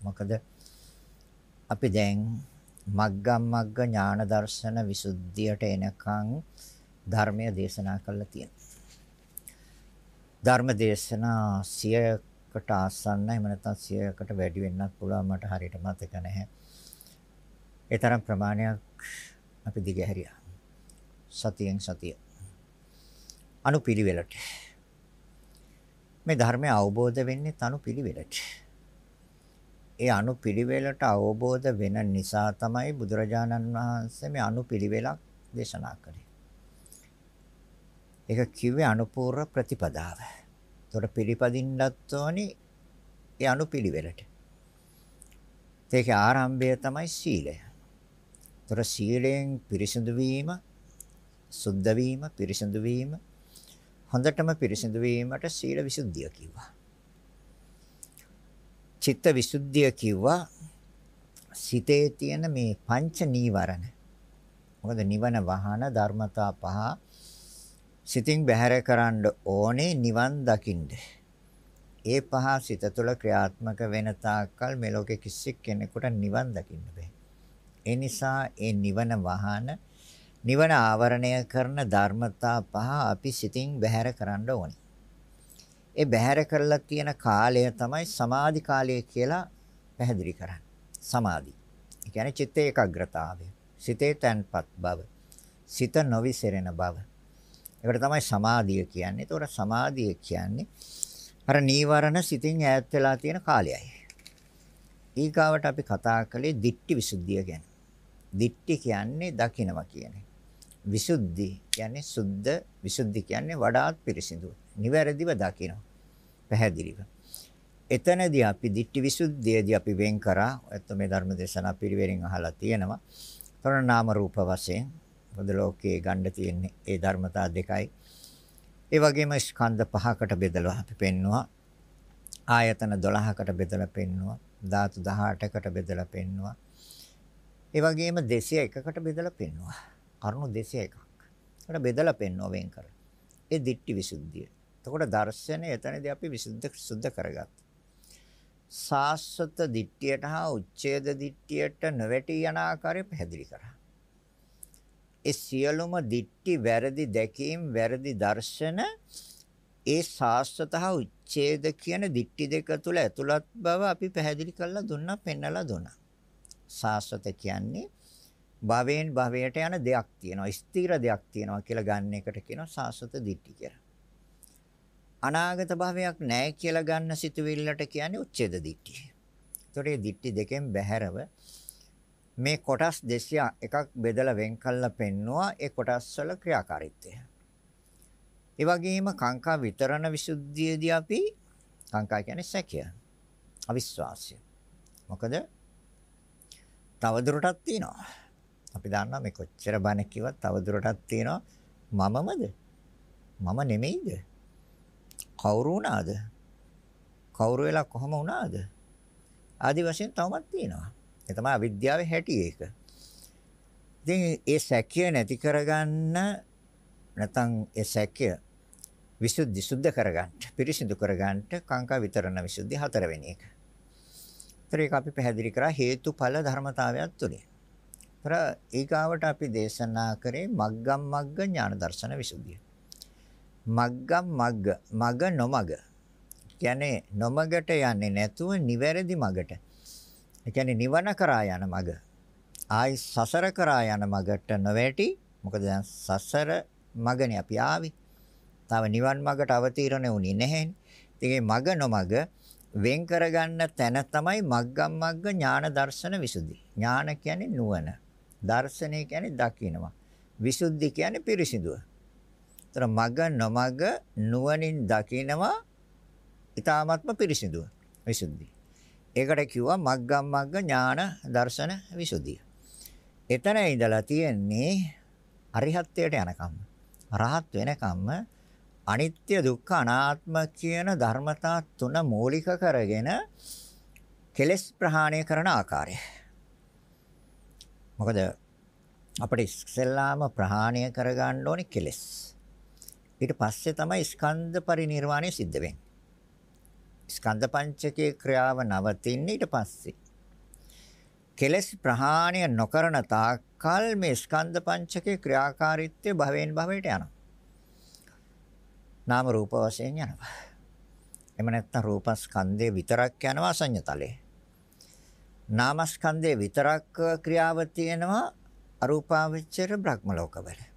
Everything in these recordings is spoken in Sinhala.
මොකද අපි දැන් මග්ගම් මග්ග ඥාන දර්ශන විසුද්ධියට එනකන් ධර්මය දේශනා කළා තියෙනවා. ධර්ම දේශනා 100කට ආසන්න එහෙම නැත්නම් 100කට වැඩි වෙන්නත් පුළුවන් මට හරියට මතක නැහැ. ඒ තරම් ප්‍රමාණයක් අපි දිගහැරියා. සතියෙන් සතිය. අනුපිළිවෙලට. මේ ධර්මය අවබෝධ වෙන්නේ තනුපිළිවෙලට. ඒ අනුපිළිවෙලට අවබෝධ වෙන නිසා තමයි බුදුරජාණන් වහන්සේ මේ අනුපිළිවෙලක් දේශනා කළේ. ඒක කිව්වේ අනුපූර්ව ප්‍රතිපදාව. ඒතකොට පිළිපදින්නත් ඕනි ඒ අනුපිළිවෙලට. ඒකේ ආරම්භය තමයි සීලය. ඒතර සීලයෙන් පිරිසිදු වීම, සුද්ධ වීම, පිරිසිදු වීම, හොඳටම පිරිසිදු වීමට සීල විසුද්ධිය කිව්වා. චිත්ත විසුද්ධිය කිව්වා සිතේ තියෙන මේ පංච නීවරණ. මොකද නිවන වහන ධර්මතා පහ සිතින් බැහැර කරන්න ඕනේ නිවන් දකින්න. ඒ පහ සිත තුළ ක්‍රියාත්මක වෙන තාක්කල් මේ ලෝකෙ කිසි කෙනෙකුට නිවන් දකින්න බෑ. ඒ නිසා ඒ නිවන වහන නිවන ආවරණය කරන ධර්මතා පහ අපි සිතින් බැහැර කරන්න ඕනේ. ඒ බැහැර කරලා තියෙන කාලය තමයි සමාධි කාලය කියලා පැහැදිලි කරන්නේ. සමාධි. ඒ කියන්නේ චිත්ත ඒකාග්‍රතාවය. සිතේ තැන්පත් බව. සිත නොවිසිරෙන බව. ඒකට තමයි සමාධිය කියන්නේ. ඒතකොට සමාධිය කියන්නේ අර නීවරණ සිතින් ඈත් වෙලා තියෙන කාලයයි. ඊගාවට අපි කතා කළේ දිට්ටි විසුද්ධිය ගැන. දිට්ටි කියන්නේ දකිනවා කියන්නේ. විසුද්ධි කියන්නේ සුද්ධ විසුද්ධි කියන්නේ වඩාත් පිරිසිදු. නිවැරදිව දකිනවා. පැහැදිලිව. එතනදී අපි දිට්ටි විසුද්ධියදී අපි වෙන් කරා. එතකොට මේ ධර්ම දේශනා පිළිවෙලින් අහලා තියෙනවා. තොරණ නාම රූප වශයෙන් පොද ලෝකයේ ගන්න තියෙන්නේ ඒ ධර්මතා දෙකයි. ඒ වගේම ස්කන්ධ පහකට බෙදලා අපි පෙන්නවා. ආයතන 12කට බෙදලා පෙන්නවා. ධාතු 18කට බෙදලා පෙන්නවා. ඒ වගේම 201කට බෙදලා පෙන්නවා. කරුණු 201ක්. ඒකට බෙදලා පෙන්නවා වෙන් කර. ඒ දිට්ටි විසුද්ධිය. එතකොට දර්ශනය එතනදී අපි විසුද්ධ සුද්ධ කරගත්තා. සාස්වත දිට්ඨියට හා උච්ඡේද දිට්ඨියට නොවැටී යන ආකාරය පැහැදිලි කරා. ඒ සියලුම දිට්ටි වැරදි දැකීම් වැරදි දර්ශන ඒ සාස්වත හා උච්ඡේද කියන දිට්ටි දෙක තුල ඇතුළත් බව අපි පැහැදිලි කරලා දුන්නා පෙන්නලා දුන්නා. සාස්වත කියන්නේ භවයෙන් භවයට යන දෙයක් තියෙනවා ස්ථිර දෙයක් තියෙනවා කියලා ගන්න එකට කියනවා සාස්වත දිට්ටි කියලා. අනාගත භවයක් නැහැ කියලා ගන්න සිතුවිල්ලට කියන්නේ උච්ඡේද දිට්ඨිය. ඒතකොට මේ දිට්ඨි දෙකෙන් බැහැරව මේ කොටස් 201ක් බෙදලා වෙන් කළා පෙන්නවා ඒ කොටස් වල ක්‍රියාකාරීත්වය. ඒ වගේම කාංකා විතරණ විසුද්ධියේදී අපි කාංකා කියන්නේ සැකය. අවිශ්වාසය. මොකද තවදුරටත් තියෙනවා. අපි දන්නවා මේ කොච්චර බණ කිව්වත් තවදුරටත් තියෙනවා මමමද? මම නෙමෙයිද? කවුරු වුණාද? කවුරු වෙලා කොහම වුණාද? ආදි වශයෙන් තවමත් තියෙනවා. ඒ තමයි අවිද්‍යාවේ හැටි ඒක. ඉතින් ඒ සැකය නැති කරගන්න නැත්නම් ඒ සැකය විසුද්ධි සුද්ධ කරගන්න, පිරිසිදු කරගන්න කාංකා විතරණ විසුද්ධි හතරවෙනි එක. ඒතර ඒක අපි පැහැදිලි කරා හේතුඵල ධර්මතාවයක් තුලින්. ඒතර ඊගාවට අපි දේශනා කරේ මග්ගම් මග්ග ඥාන දර්ශන විසුද්ධිය. මග්ගම් මග්ග මග නොමග කියන්නේ නොමගට යන්නේ නැතුව නිවැරදි මගට ඒ කියන්නේ නිවන කරා යන මග. ආයි සසර කරා යන මගට නොවැටි. මොකද දැන් සසර මගනේ අපි ආවේ. තව නිවන් මගට අවතීර්ණ වුණේ නැහැනේ. ඉතින් මග නොමග වෙන් කරගන්න තැන තමයි මග්ගම් මග්ග ඥාන දර්ශන විසුද්ධි. ඥාන කියන්නේ නුවණ. දර්ශනය කියන්නේ දකිනවා. විසුද්ධි කියන්නේ පිරිසිදුව. ତර මග නොමග නුවණින් දකිනවා ඊ타ත්ම පිරිසිදුව. විසුද්ධි. ඒකට කිව්වා මග්ගම් මග්ග ඥාන දර්ශන විසුද්ධිය. එතන ඉඳලා තියෙන්නේ අරිහත්ත්වයට යනකම්. රහත් වෙනකම්ම අනිත්‍ය දුක්ඛ අනාත්ම කියන ධර්මතා තුන මූලික කරගෙන කෙලෙස් ප්‍රහාණය කරන ආකාරය. මොකද අපිට ඉස්සෙල්ලාම ප්‍රහාණය කරගන්න ඕනේ කෙලෙස්. ඊට පස්සේ තමයි ස්කන්ධ පරිණිරවාණය සිද්ධ වෙන්නේ. ස්කන්ධ පංචකයේ ක්‍රියාව නවතින්නේ ඊට පස්සේ. කෙලස් ප්‍රහාණය නොකරන තාක්කල් මේ ස්කන්ධ පංචකයේ ක්‍රියාකාරීත්වය භවෙන් භවයට යනවා. නාම රූප වශයෙන් යනවා. එම නැත්නම් රූපස්කන්ධේ විතරක් යනවා සංයතලේ. නාමස්කන්ධේ විතරක් ක්‍රියාව තියෙනවා අරූපාවචර බ්‍රහ්ම ලෝකවල.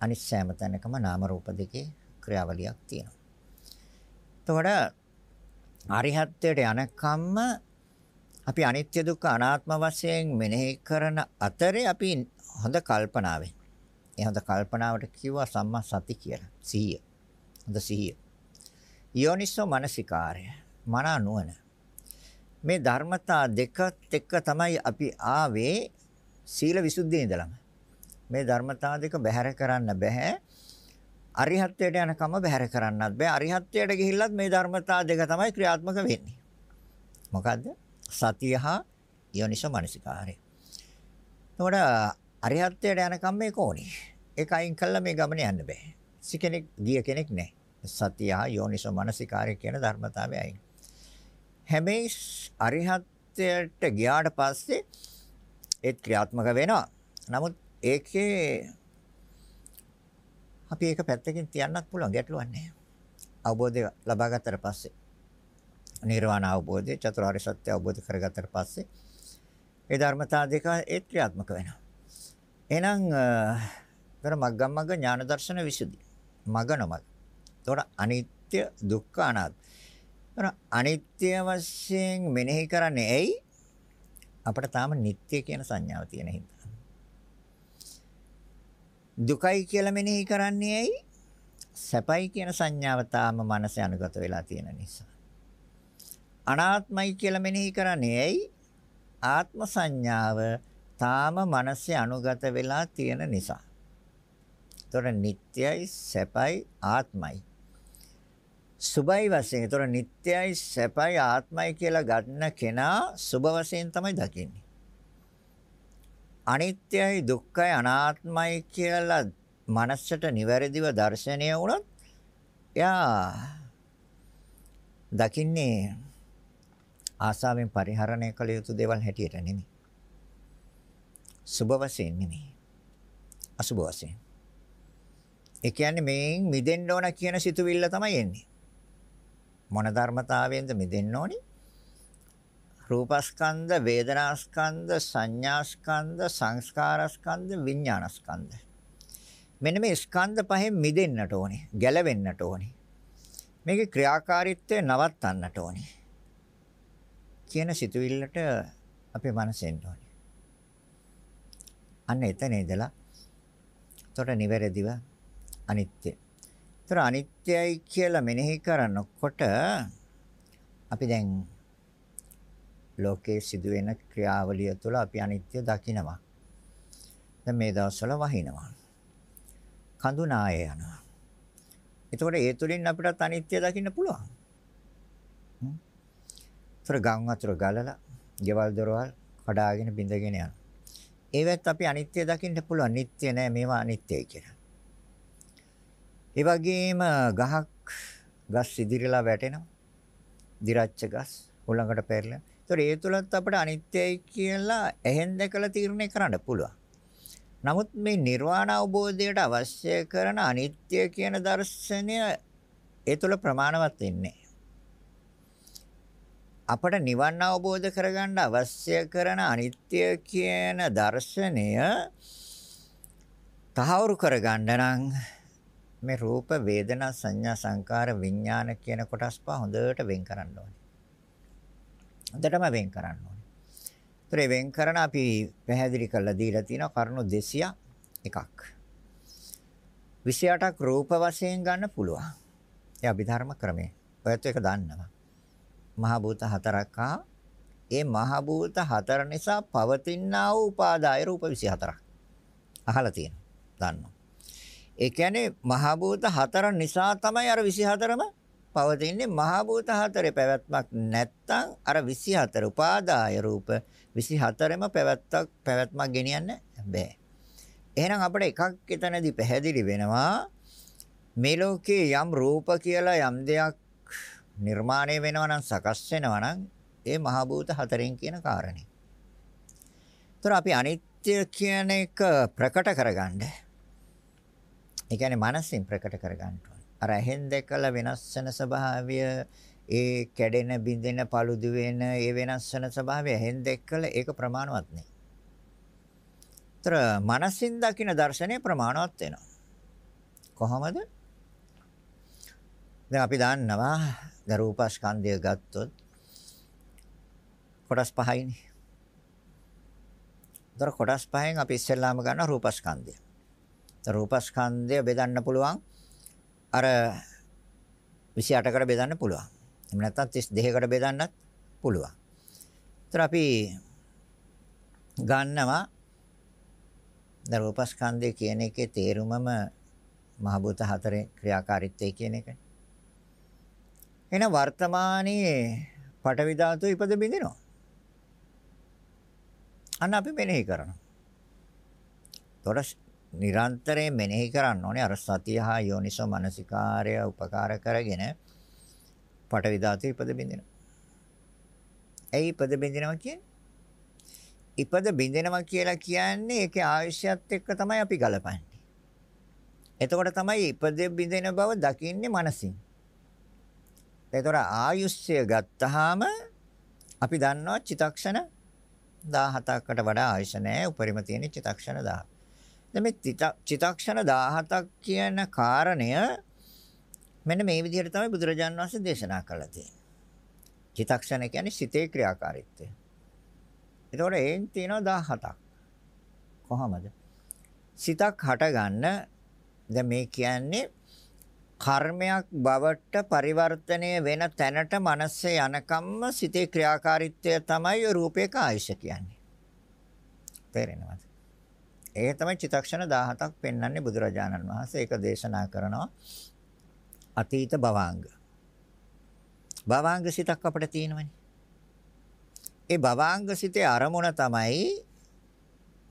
අනිත් සෑම තැනකම නාම රූප දෙකේ ක්‍රියාවලියක් තියෙනවා. එතකොට අරිහත්ත්වයට යනකම්ම අපි අනිත්‍ය දුක්ඛ අනාත්ම වශයෙන් මෙනෙහි කරන අතරේ අපි හොඳ කල්පනාවෙන් ඒ හොඳ කල්පනාවට කිව්වා සම්මා සති කියලා. සිහිය. හොඳ සිහිය. යෝනිසෝ මනසිකාරය. මන නුවණ. මේ ධර්මතා දෙකත් එක්ක තමයි අපි ආවේ සීල විසුද්ධියේ ඉඳලම. මේ ධර්මතා දෙක බැහැර කරන්න බෑ. අරිහත්ත්වයට යනකම බැහැර කරන්නත් බෑ. අරිහත්ත්වයට ගිහිල්ලත් මේ ධර්මතා දෙක තමයි ක්‍රියාත්මක වෙන්නේ. මොකද්ද? සතිය හා යෝනිසෝ මනසිකාරය. එතකොට අරිහත්ත්වයට යනකම් මේක ඕනේ. ඒක අයින් කළා මේ ගමන යන්න බෑ. සි කෙනෙක් ගිය කෙනෙක් නැහැ. සතිය හා යෝනිසෝ මනසිකාරය කියන ධර්මතාවය අයින්. හැබැයි අරිහත්ත්වයට ගියාට පස්සේ ඒත් ක්‍රියාත්මක වෙනවා. නමුත් ඒකේ අපි ඒක පැත්තකින් තියන්නත් පුළුවන් ගැටලුවක් නැහැ. අවබෝධය ලබා ගත්තට පස්සේ නිර්වාණ අවබෝධය චතුරාර්ය සත්‍ය අවබෝධ කරගත්තට පස්සේ ඒ ධර්මතා දෙක ඒ ක්‍රියාත්මක වෙනවා. එහෙනම් කර මග්ගමග්ග ඥාන දර්ශන විසුද්ධි. මග නොමග. ඒතොර අනිත්‍ය දුක්ඛ අනාත්ම. ඒතොර අනිත්‍ය වශයෙන් මෙනෙහි කරන්නේ ඇයි? අපිට තාම නිට්ටය කියන සංඥාව තියෙන හින්දා. දුකයි කියලා මෙනෙහි කරන්නේ ඇයි? සැපයි කියන සංඥාව තාම මනසේ අනුගත වෙලා තියෙන නිසා. අනාත්මයි කියලා මෙනෙහි කරන්නේ ඇයි? ආත්ම සංඥාව තාම මනසේ අනුගත වෙලා තියෙන නිසා. ඒතොර නිට්ටයයි සැපයි ආත්මයි. සුභයි වශයෙන්. ඒතොර නිට්ටයයි සැපයි ආත්මයි කියලා ගන්න කෙනා සුභ වශයෙන් තමයි දකින්නේ. අනිත්‍යයි දුක්ඛයි අනාත්මයි කියලා මනසට නිවැරදිව දැర్శණය වුණොත් එයා දකින්නේ ආසාවෙන් පරිහරණය කළ යුතු දේවල් හැටියට නෙමෙයි. සුභ වශයෙන් නෙමෙයි. අසුභ වශයෙන්. ඒ කියන්නේ මේන් මිදෙන්න ඕන කියන සිතුවිල්ල තමයි එන්නේ. මොන ධර්මතාවයෙන්ද මිදෙන්න ඕනේ? රූපස්කන්ධ, වේදනාස්කන්ධ, සංඥාස්කන්ධ, සංස්කාරස්කන්ධ, විඥානස්කන්ධ. මෙන්න මේ ස්කන්ධ පහෙන් මිදෙන්නට ඕනේ, ගැලවෙන්නට ඕනේ. මේකේ ක්‍රියාකාරීත්වය නවත්තන්නට ඕනේ. කියන සිතුවිල්ලට අපේ මනසෙන්න ඕනේ. අන්න එතන ඉඳලා තොර නිවැරදිව අනිත්‍ය. තොර අනිත්‍යයි කියලා මෙනෙහි කරනකොට අපි දැන් ලෝකයේ සිදුවෙන ක්‍රියාවලිය තුළ අපි අනිත්‍ය දකිනවා. දැන් මේ දවස්වල වහිනවා. කඳු නාය යනවා. එතකොට ඒ තුලින් අපිට අනිත්‍ය දකින්න පුළුවන්. තොර ගම් වතුර ගලලා, ගෙවල් දොරවල් කඩාගෙන බිඳගෙන යනවා. ඒවත් අපි අනිත්‍ය දකින්න පුළුවන්. නිට්ටය නෑ මේවා අනිත්‍යයි කියලා. ඒ වගේම ගහක් ගස් ඉදිරියලා වැටෙනවා. දිරච්ච ගස් උලඟට පෙරලා ඒතර ඒ තුලත් අපිට අනිත්‍යයි කියලා එහෙන් දැකලා තීරණය කරන්න පුළුවන්. නමුත් මේ නිර්වාණ අවබෝධයට අවශ්‍ය කරන අනිත්‍ය කියන දර්ශනය ඒ තුල ප්‍රමාණවත් වෙන්නේ අපට නිවන් අවබෝධ කරගන්න අවශ්‍ය කරන අනිත්‍ය කියන දර්ශනය තහවුරු කරගන්න නම් මේ රූප වේදනා සංඥා සංකාර විඥාන කියන කොටස් පහ හොඳට වෙන් කරන්න ඕනේ. හොඳටම වෙන් කරන්න ඕනේ. ඒතර වෙන් කරන අපි පැහැදිලි කරලා දීලා තියෙනවා කරුණු 201ක්. 28ක් රූප වශයෙන් ගන්න පුළුවන්. ඒ අභිධර්ම ක්‍රමය. ඔයත් ඒක දන්නවා. මහ භූත හතරක් හා ඒ මහ භූත හතර නිසා පවතිනා වූ උපාදාය රූප 24ක්. අහලා තියෙනවා. දන්නවා. ඒ කියන්නේ මහ භූත හතර නිසා තමයි අර 24ම පවතින්නේ මහ භූත හතරේ පැවැත්මක් නැත්නම් අර 24 උපාදාය රූප 24ෙම පැවැත්තක් පැවැත්මක් ගෙනියන්න බෑ. එහෙනම් අපිට එකක් එතනදී පැහැදිලි වෙනවා මේ ලෝකේ යම් රූප කියලා යම් දෙයක් නිර්මාණය වෙනවා නම් සකස් වෙනවා නම් ඒ මහ භූත හතරෙන් කියන කාරණේ. ඒතර අපි අනිත්‍ය කියන එක ප්‍රකට කරගන්න. ඒ කියන්නේ මනසින් ප්‍රකට කරගන්න අර ඇහෙන් දැකලා වෙනස් වෙන ස්වභාවය ඒ කැඩෙන බිඳෙන paludu වෙන ඒ වෙනස් වෙන ස්වභාවය ඇහෙන් දැකලා ඒක ප්‍රමාණවත් නෙයි. ඒතර මනසින් දකින දර්ශනය ප්‍රමාණවත් වෙනවා. කොහොමද? දැන් අපි දන්නවා ද රූපස්කන්ධය ගත්තොත් කොටස් පහයිනේ. දර කොටස් පහෙන් අපි ඉස්සෙල්ලාම ගන්න රූපස්කන්ධය. රූපස්කන්ධය බෙදන්න පුළුවන් අර 28කට බෙදන්න පුළුවන්. එහෙම නැත්නම් 32කට බෙදන්නත් පුළුවන්. ඒතර අපි ගන්නවා ද රූපස්කන්ධය කියන එකේ තේරුමම මහ භූත හතරේ ක්‍රියාකාරීත්වය කියන එකනේ. එහෙනම් වර්තමානයේ පටවි ධාතුව ඉපද බින්දිනවා. අන්න අපි මෙනෙහි කරනවා. තොරස් නිරන්තරයෙන් මෙනෙහි කරන්න ඕනේ අර සතිය හා යෝනිසෝ මනසිකාරය උපකාර කරගෙන පටවි ධාතුව ඉපද බින්දිනවා. ඇයි ඉපද බින්දිනවා කියන්නේ? ඉපද බින්දිනවා කියලා කියන්නේ ඒකේ ආයශයත් එක්ක තමයි අපි ගලපන්නේ. එතකොට තමයි ඉපද බින්දින බව දකින්නේ මනසින්. එතකොට ආයුෂ්‍ය ගත්තාම අපි දන්නවා චිතක්ෂණ 17කට වඩා ආයුෂ නැහැ. උපරිම තියෙන චිතක්ෂණ 10. දැන් මේ චිතක්ෂණ 17ක් කියන කාරණය මෙන්න මේ විදිහට තමයි බුදුරජාන් වහන්සේ දේශනා කළා තියෙන්නේ. චිතක්ෂණ කියන්නේ සිතේ ක්‍රියාකාරීත්වය. ඒතකොට එයින් තියෙනවා 17ක්. කොහොමද? සිතක් හටගන්න දැන් මේ කියන්නේ කර්මයක් බවට පරිවර්තනය වෙන තැනට මනස යනකම්ම සිතේ ක්‍රියාකාරීත්වය තමයි රූපේක ආයශ කියන්නේ. තේරෙනවද? ඒ තමයි චිතක්ෂණ 17ක් පෙන්වන්නේ බුදුරජාණන් වහන්සේ ඒක දේශනා කරනවා අතීත භවාංග. භවාංග සිතක් අපිට තියෙනවනේ. ඒ භවාංග සිතේ අරමුණ තමයි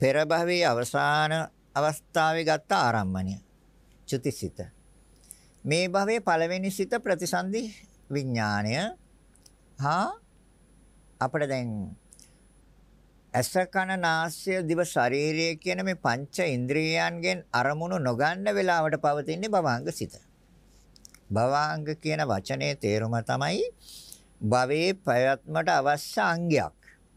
පෙර භවයේ අවසාන අවස්ථාවේ ගත්ත ආරම්මණය. චුතිසිත. මේ භවයේ පළවෙනි සිත ප්‍රතිසන්දි විඥාණය හා අපිට දැන් ඇස කන නාසය දිව ශරීරය කියන මේ පංච ඉන්ද්‍රියයන්ගෙන් අරමුණු නොගන්න වෙලාවට පවතින්නේ භවාංග සිත. භවාංග කියන වචනේ තේරුම තමයි භවයේ පැවැත්මට අවශ්‍ය අංගයක්.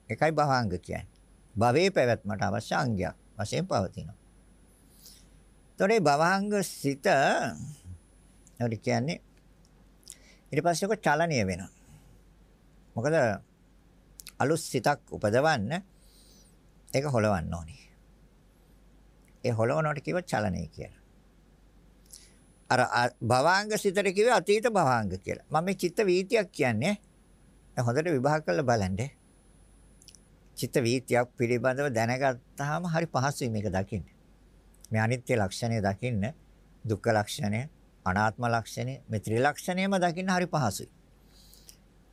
ඒකයි භවාංග කියන්නේ. භවයේ පැවැත්මට අවශ්‍ය අංගයක් වශයෙන් පවතිනවා. එතකොට භවාංග සිත ඒකට කියන්නේ ඊට පස්සේ ඔක චලනීය වෙනවා. මොකද අලුත් සිතක් උපදවන්න ඒක හොලවන්න ඕනේ. ඒ හොලවනවට කිව්ව චලනය කියලා. අර භවාංග සිතට කිව්වේ අතීත භවාංග කියලා. මම මේ චිත්ත වීතියක් කියන්නේ හොඳට විභාග කරලා බලන්න. චිත්ත වීතියක් පිළිබඳව දැනගත්තාම හරි පහසුයි මේක දකින්න. මේ අනිත්‍ය ලක්ෂණය දකින්න, දුක්ඛ ලක්ෂණය, අනාත්ම ලක්ෂණය මේ ත්‍රිලක්ෂණයම දකින්න හරි පහසුයි.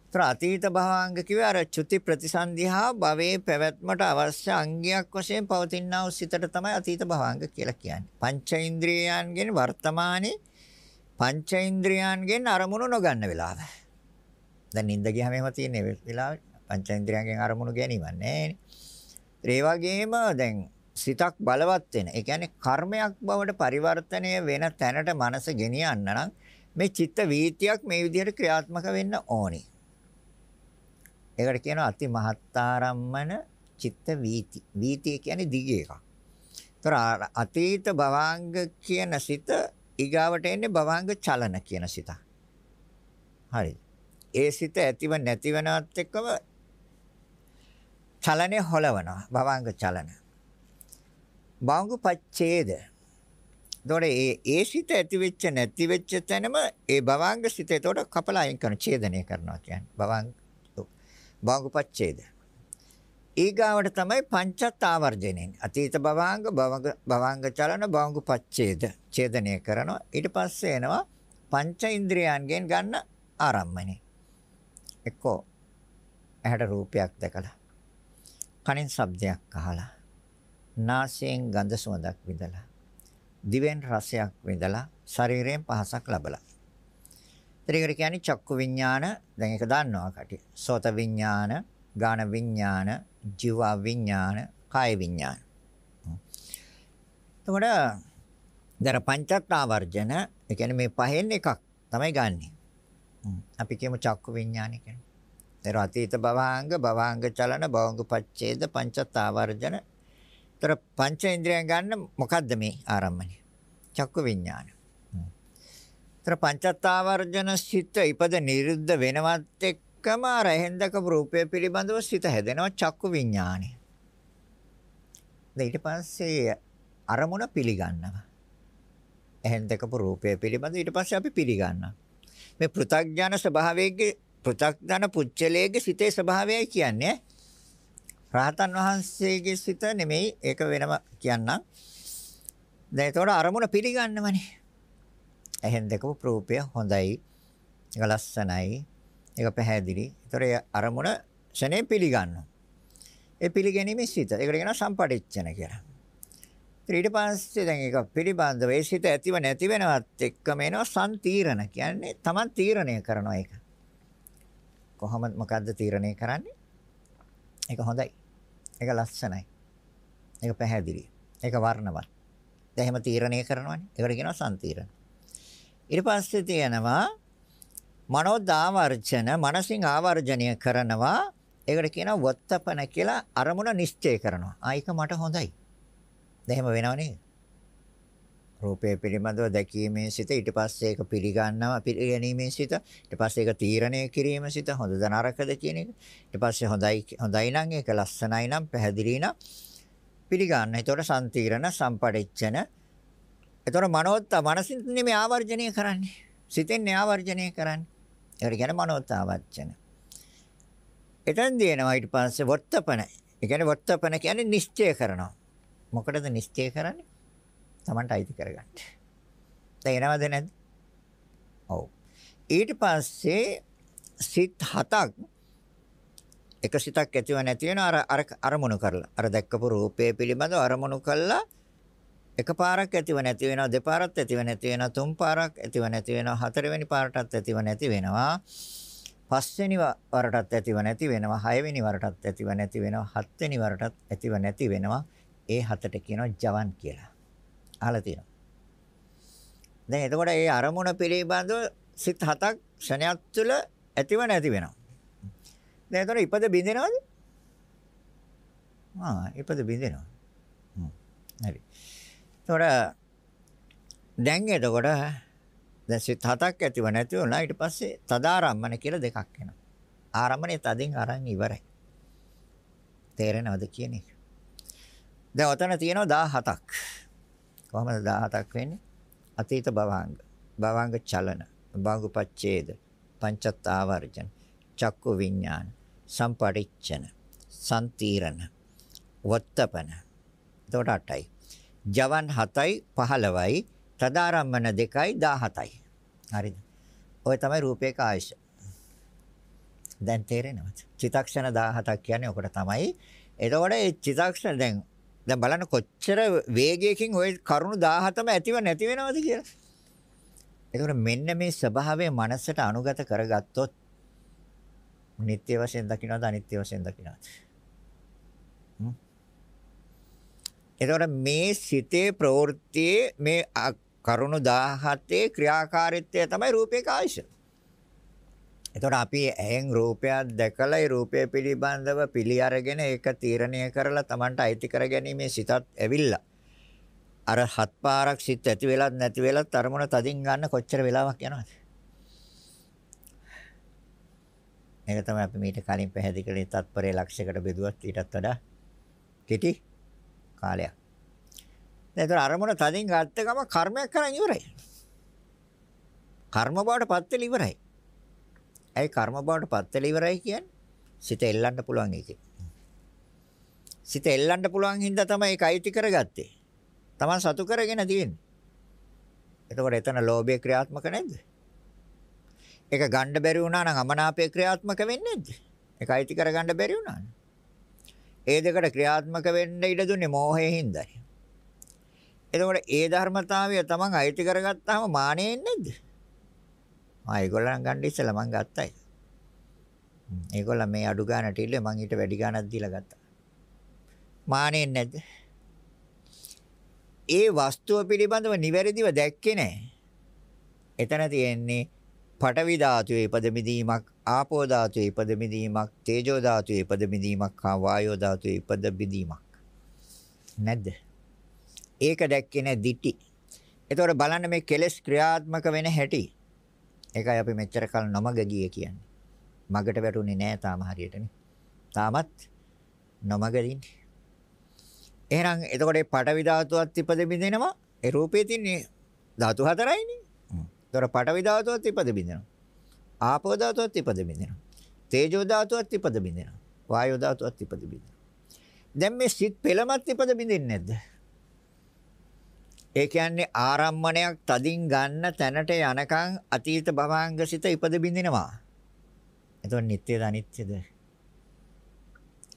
ඒතර අතීත භවාංග කිව්වේ අර චුති ප්‍රතිසන්දිහා භවයේ පැවැත්මට අවශ්‍ය අංගයක් වශයෙන් පවතිනා වූ සිතට තමයි අතීත භවාංග කියලා කියන්නේ. පංචේන්ද්‍රියයන්ගෙන් වර්තමානයේ පංචේන්ද්‍රියයන්ගෙන් අරමුණු නොගන්න වෙලාව. දැන් නිින්ද ගියාම එහෙම තියෙන වෙලාවේ පංචේන්ද්‍රියයන්ගෙන් අරමුණු ගැනීමක් නැහැ. ඒ වගේම දැන් සිතක් බලවත් වෙන. ඒ කියන්නේ කර්මයක් බවට පරිවර්තනය වෙන තැනට මනස ගෙනියන්න නම් මේ චිත්ත වීතියක් මේ විදිහට ක්‍රියාත්මක වෙන්න ඕනි. ඒකට කියනවා අති මහත්තාරම්මන චිත්ත වීති. වීතිය කියන්නේ දිග එකක්. ඒතර අතීත භවාංග කියන සිත ඊගාවට එන්නේ භවාංග චලන කියන සිත. හරිද? ඒ සිත ඇතිව නැතිවනවත් එක්කම චලනය හොලවනවා භවාංග චලන. බාංගු පච්ඡේද. එතකොට ඒ ඒ සිත ඇති වෙච්ච නැති වෙච්ච තැනම ඒ භවංග සිත එතකොට කපලා අයින් කරන ඡේදනය කරනවා කියන්නේ. භවංග බාංගු පච්ඡේද. ඊගාවට තමයි පංචත් ආවර්ජණයෙන් අතීත භවංග භවංග භවංග චලන බාංගු පච්ඡේද ඡේදනය කරනවා. ඊට පස්සේ එනවා පංච ඉන්ද්‍රියයන්ගෙන් ගන්න ආරම්මණය. එක්කෝ ඇහැට රූපයක් දැකලා කනින් ශබ්දයක් අහලා නාසයෙන් ගඳ සුවඳක් විඳලා දිවෙන් රසයක් විඳලා ශරීරයෙන් පහසක් ලබලා ඒකට කියන්නේ චක්කු විඥාන. දැන් ඒක දන්නවා කටි. සෝත විඥාන, ගාන විඥාන, ජීව විඥාන, කාය විඥාන. එතකොට දර පංචත්තාවර්ජන ඒ කියන්නේ මේ පහෙන් එකක් තමයි ගන්නෙ. අපි කියමු චක්කු විඥානය කියන්නේ. ඒතර අතීත භවංග භවංග චලන භවංග පච්ඡේද පංචත්තාවර්ජන. ඒතර පංච ඉන්ද්‍රියයන් ගන්න මොකද්ද මේ ආරම්භණය? චක්කු විඥාන. ඒතර පංචත්තාවර්ජන සිත ඉපද නිරුද්ධ වෙනවත් එක්කම රහෙන්දක රූපය පිළිබඳව සිත හැදෙනවා චක්කු විඥානය. ඊට පස්සේ අරමුණ පිළිගන්නවා. එහෙන් දැකපු රූපය පිළිබඳව ඊට පස්සේ අපි පිළිගන්නවා. මේ පෘථග්ජන ස්වභාවයේ පෘථග්ජන පුච්චලයේ සිතේ ස්වභාවයයි කියන්නේ. රහතන් වහන්සේගේ සිත නෙමෙයි ඒක වෙනම කියන්නම්. දැන් ඒතකොට අරමුණ පිළිගන්නවනේ. එහෙන් දැකපු රූපය හොඳයි. ඒක ලස්සනයි. ඒක පැහැදිලි. ඒතකොට අරමුණ ශනේ පිළිගන්නවා. ඒ පිළිගැනීමේ සිත. ඒකට කියනවා සම්පටිච්ඡන කියලා. ඊට පස්සේ දැන් ඒක පිළිබඳව ඒ සිත ඇතිව නැති වෙනවත් එක්කම එනවා සම්තීරණ කියන්නේ Taman තීරණය කරනවා ඒක. කොහොමද මොකද්ද තීරණය කරන්නේ? ඒක හොඳයි. ඒක ලස්සනයි. ඒක පැහැදිලි. ඒක වර්ණවත්. දැන් එහෙම තීරණය කරනවානේ. ඒකට කියනවා සම්තීරණ. ඊට පස්සේ තියෙනවා මනෝදාවර්ජන මනසින් ආවර්ජනය කරනවා. ඒකට කියනවා වත්තපන කියලා අරමුණ නිශ්චය කරනවා. ආ ඒක මට හොඳයි. දැන් එහෙම වෙනව නේද? රූපය පිළිබඳව දැකීමේ සිත ඊට පස්සේ ඒක පිළිගන්නවා පිළිගැනීමේ සිත ඊට පස්සේ ඒක තීරණය කිරීමේ සිත හොඳද නරකද කියන එක ඊට පස්සේ හොඳයි හොඳයි නම් ඒක ලස්සනයි නම් පැහැදිලි නම් පිළිගන්න. ඒතකොට සම්තීරණ සම්පටිච්ඡන. ඒතකොට මනෝත්ත මනසින් නෙමෙයි ආවර්ජනය කරන්නේ. සිතෙන් ආවර්ජනය කරන්නේ. ඒකට කියන්නේ මනෝත්ත ආවර්ජන. එතෙන් දෙනවා ඊට පස්සේ වර්තපන. ඒ කියන්නේ වර්තපන කියන්නේ නිශ්චය කරනවා. මොකටද නිශ්චය කරන්නේ? Tamanට අයිති කරගන්න. තේරෙනවද නැද්ද? ඔව්. ඊට පස්සේ සිත් හතක් එක සිතක් ඇතිව නැති වෙන අර අර අරමුණු කරලා අර දැක්කපු රූපය පිළිබඳව අරමුණු කළා එකපාරක් ඇතිව නැති වෙනවා දෙපාරක් ඇතිව නැති වෙනවා තුන් පාරක් ඇතිව නැති වෙනවා හතරවෙනි පාරටත් ඇතිව නැති වෙනවා පස්වෙනි වරටත් ඇතිව නැති වෙනවා හයවෙනි වරටත් ඇතිව නැති වෙනවා හත්වෙනි වරටත් ඇතිව නැති වෙනවා ඒ හතට කියනවා ජවන් කියලා. අහලා තියෙනවා. දැන් එතකොට ඒ අරමුණ පිළිබඳව සිත් හතක් ක්ෂණයක් තුළ ඇතිව නැති වෙනවා. දැන් එතකොට ඉපද බින්දෙනවද? ආ ඉපද බින්දෙනවා. හ්ම්. හරි. එතකොට දැන් එතකොට දැන් සිත් හතක් ඇතිව නැති වුණා ඊට පස්සේ තදාරම්මන කියලා දෙකක් එනවා. ආරම්මනේ තදින් අරන් ඉවරයි. තේරෙනවද කියන්නේ? දැන් ඔතන තියෙනවා 17ක්. කොහමද 17ක් වෙන්නේ? අතීත භවංග, භවංග චලන, භවංගපච්ඡේද, පංචත් ආවර්ජන, චක්කු විඥාන, සම්පටිච්ඡන, සම්තීරණ, වත්තපන. එතකොට 8යි. ජවන් 7යි 15යි, තදාරම්මන 2යි 17යි. හරිද? ඔය තමයි රූපේක ආයශ. දැන් තේරෙනවද? චිතක්ෂණ 17ක් කියන්නේ ඔකට තමයි. එතකොට ඒ චිතක්ෂණ දැන් දැන් බලන්න කොච්චර වේගයකින් ওই කරුණු 17ම ඇතිව නැති වෙනවද කියලා. ඒකෝර මෙන්න මේ ස්වභාවය මනසට අනුගත කරගත්තොත් නිත්‍ය වශයෙන් දකින්නවද අනිත්‍ය වශයෙන් දකින්නවද? එතකොට මේ සිතේ ප්‍රවෘත්තියේ මේ කරුණු 17 ක්‍රියාකාරීත්වය තමයි රූපේක ආයශ. එතකොට අපි ඇහෙන් රූපයක් දැකලා ඒ රූපය පිළිබඳව පිළි අරගෙන ඒක තීරණය කරලා Tamanට අයිති කරගැනීමේ සිතත් ඇවිල්ලා අර හත් පාරක් සිත් ඇති වෙලත් නැති වෙලත් අරමුණ තදින් ගන්න කොච්චර වෙලාවක් යනවද? මේක තමයි අපි මීට කලින් පැහැදිලි කළේ තත්පරයේ ලක්ෂයකට බෙදුවත් ඊටත් වඩා කෙටි කාලයක්. දැන් අරමුණ තදින් ගත්ත ගම කර්මයක් කරන් ඉවරයි. කර්ම බවට පත් වෙලා ඉවරයි. ඇයි කර්ම බවට පත් වෙලා ඉවරයි කියන්නේ? සිත එල්ලන්න පුළුවන් එකේ. සිත එල්ලන්න පුළුවන් හින්දා තමයි ඒක අයිති කරගත්තේ. Taman සතු කරගෙන තියෙන්නේ. එතකොට එතන ලෝභය ක්‍රියාත්මක නැද්ද? ඒක ගන්න බැරි වුණා නම් අමනාපය ක්‍රියාත්මක වෙන්නේ නැද්ද? ඒක අයිති කරගන්න බැරි වුණා නේ. ඒ දෙකට ක්‍රියාත්මක වෙන්න ඉඩ දුන්නේ මෝහයෙන් හින්දායි. එතකොට ඒ ධර්මතාවය තමන් අයිති කරගත්තාම මානෙ එන්නේ නැද්ද? ආ ඒගොල්ලන් ගන්න ඉස්සලා මං ගත්තයි. ඒගොල්ලන් මේ අඩු ගානට ඉල්ලේ මං ඊට වැඩි ගානක් දීලා ගත්තා. මානෙන්නේ නැද්ද? ඒ වස්තුව පිළිබඳව නිවැරදිව දැක්කේ නැහැ. එතන තියෙන්නේ පඨවි ධාතුවේ ඉපදෙමිදීමක්, ආපෝ ධාතුවේ ඉපදෙමිදීමක්, තේජෝ ධාතුවේ ඉපදෙමිදීමක්, හා වායෝ ධාතුවේ ඉපදෙමිදීමක්. නැද්ද? ඒක දැක්කේ නැහැ දිටි. එතකොට බලන්න මේ කෙලෙස් ක්‍රියාත්මක වෙන හැටි. ඒකයි අපි මෙච්චර කල් නොමග ගියේ කියන්නේ. මගට වැටුනේ නැහැ තාම හරියටනේ. තාමත් නොමග දින්නේ. එහෙනම් එතකොට මේ පටවි ධාතුවත් ඉපද බින්දිනවා. ඒ රූපේ තින්නේ ධාතු හතරයිනේ. ඒතර පටවි ධාතුවත් ඉපද බින්දිනවා. ආපෝ ධාතුවත් ඉපද බින්දිනවා. තේජෝ ධාතුවත් ඉපද බින්දිනවා. වායෝ ධාතුවත් ඉපද බින්දිනවා. දැන් මේ සිත් පෙළමත් ඉපද බින්දින්නේ නැද්ද? ඒ කියන්නේ ආරම්මණයක් තදින් ගන්න තැනට යනකම් අතීත භවාංග සිත ඉපද බින්දිනවා. එතකොට නිට්ටයද අනිත්‍යද?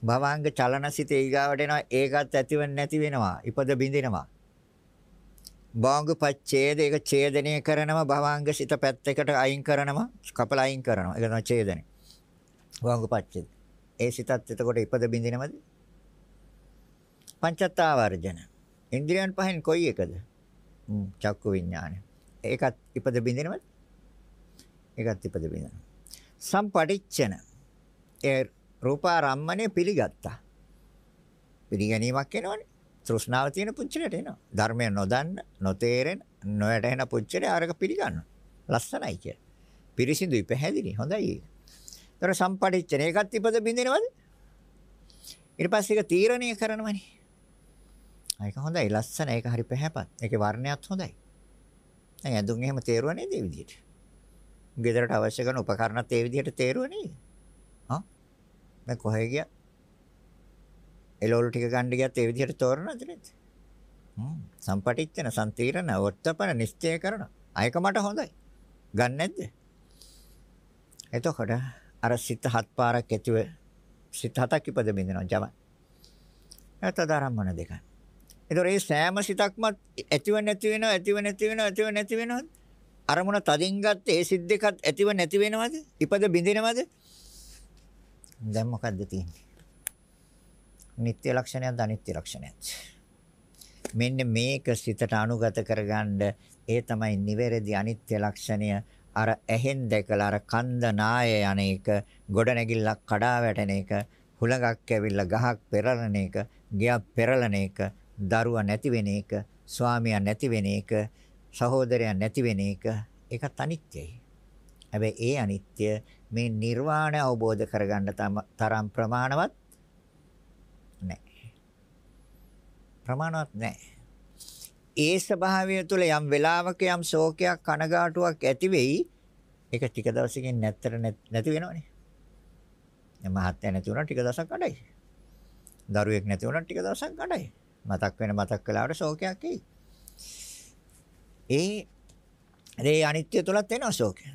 භවාංග චලනසිත ඊගාවට එනවා ඒකත් ඇතිව නැති වෙනවා ඉපද බින්දිනවා භාංග පච්ඡේද ඒක ඡේදනය කරනවා භවාංග සිත පැත්තකට අයින් කරනවා කපල අයින් කරනවා. ඒක තමයි ඡේදනය භාංග පච්ඡේද ඒ සිතත් එතකොට ඉපද බින්දිනවද පංචත්තාවර්ජන. ඉන්ද්‍රියන් පහෙන් කොයි එකද? චක්කු විඥානය ඒකත් ඉපද බින්දිනවද ඒකත් ඉපද බින්දිනවා සම්පටිච්ඡන. ඒ රූපාරම්මණය පිළිගත්තා. පිළිගැනීමක් එනවනේ. තෘෂ්ණාව තියෙන පුච්චලට එනවා. ධර්මය නොදන්න, නොතේරෙන, නොයැටෙන පුච්චලේ ආරක පිළිගන්නවා. ලස්සනයි කිය. පිරිසිදුයි පැහැදිලි. හොඳයි ඒක. ඒතර සම්පටිච්චන ඒකත් ඉපද බින්දිනවද? ඊට පස්සේ ඒක තීරණය කරනවනේ. ඒක හොඳයි ලස්සන ඒක හරි පැහැපත්. ඒකේ වර්ණයත් හොඳයි. දැන් ඇඳුම් එහෙම තේරුවා නේද මේ විදිහට? ගෙදරට අවශ්‍ය කරන උපකරණත් ඒ විදිහට තේරුවා නේද? දැන් කොහෙ ගියා? එළවලු ටික ගන්න ගියත් ඒ විදිහට තෝරනවද නේද? හ්ම් සම්පටිච්චන සම්තීරණ වර්තපන නිශ්චය කරන. අයක මට හොඳයි. ගන්න නැද්ද? එතකොට අර සිත හත් පාරක් ඇතුව සිත හතක් ඉපද බින්දනවා ජම. එතත ධර්මන දෙක. ඒතොර ඒ සෑම සිතක්ම ඇතිව නැති වෙනව ඇතිව නැති වෙනව ඇතිව නැති වෙනවද? අරමුණ තදින් ගත්ත ඒ සිත් දෙකත් ඇතිව නැති වෙනවද? ඉපද බින්දිනවද? දැන් මොකද්ද තියෙන්නේ? නিত্য ලක්ෂණයක්ද අනිත්‍ය ලක්ෂණයක්ද? මෙන්න මේක සිතට අනුගත කරගන්න ඒ තමයි නිවැරදි අනිත්‍ය ලක්ෂණය අර ඇහෙන් දැකලා අර කන්ද නාය යන එක ගොඩනැගිල්ලක් කඩා වැටෙන එක හුලඟක් ඇවිල්ලා ගහක් පෙරලන එක ගියක් පෙරලන එක දරුවා නැති වෙන එක ස්වාමියා නැති වෙන එක සහෝදරයා නැති වෙන එක ඒකත් අනිත්‍යයි හැබැයි ඒ අනිත්‍ය මේ නිර්වාණය අවබෝධ කරගන්න තරම් ප්‍රමාණවත් නැහැ. ප්‍රමාණවත් නැහැ. ඒ ස්වභාවය තුළ යම් වෙලාවක යම් ශෝකයක් කනගාටුවක් ඇති වෙයි. ඒක ටික දවසකින් නැත්තර නැති වෙනවනේ. දැන් මහත්ය නැති වුණා ටික දවසක් කඩයි. දරුවෙක් නැති වුණා ටික දවසක් කඩයි. මතක් වෙන මතක් වෙලාවට ශෝකයක් එයි. ඒ ඒ අනිත්‍ය තුලත් එනවා ශෝකය.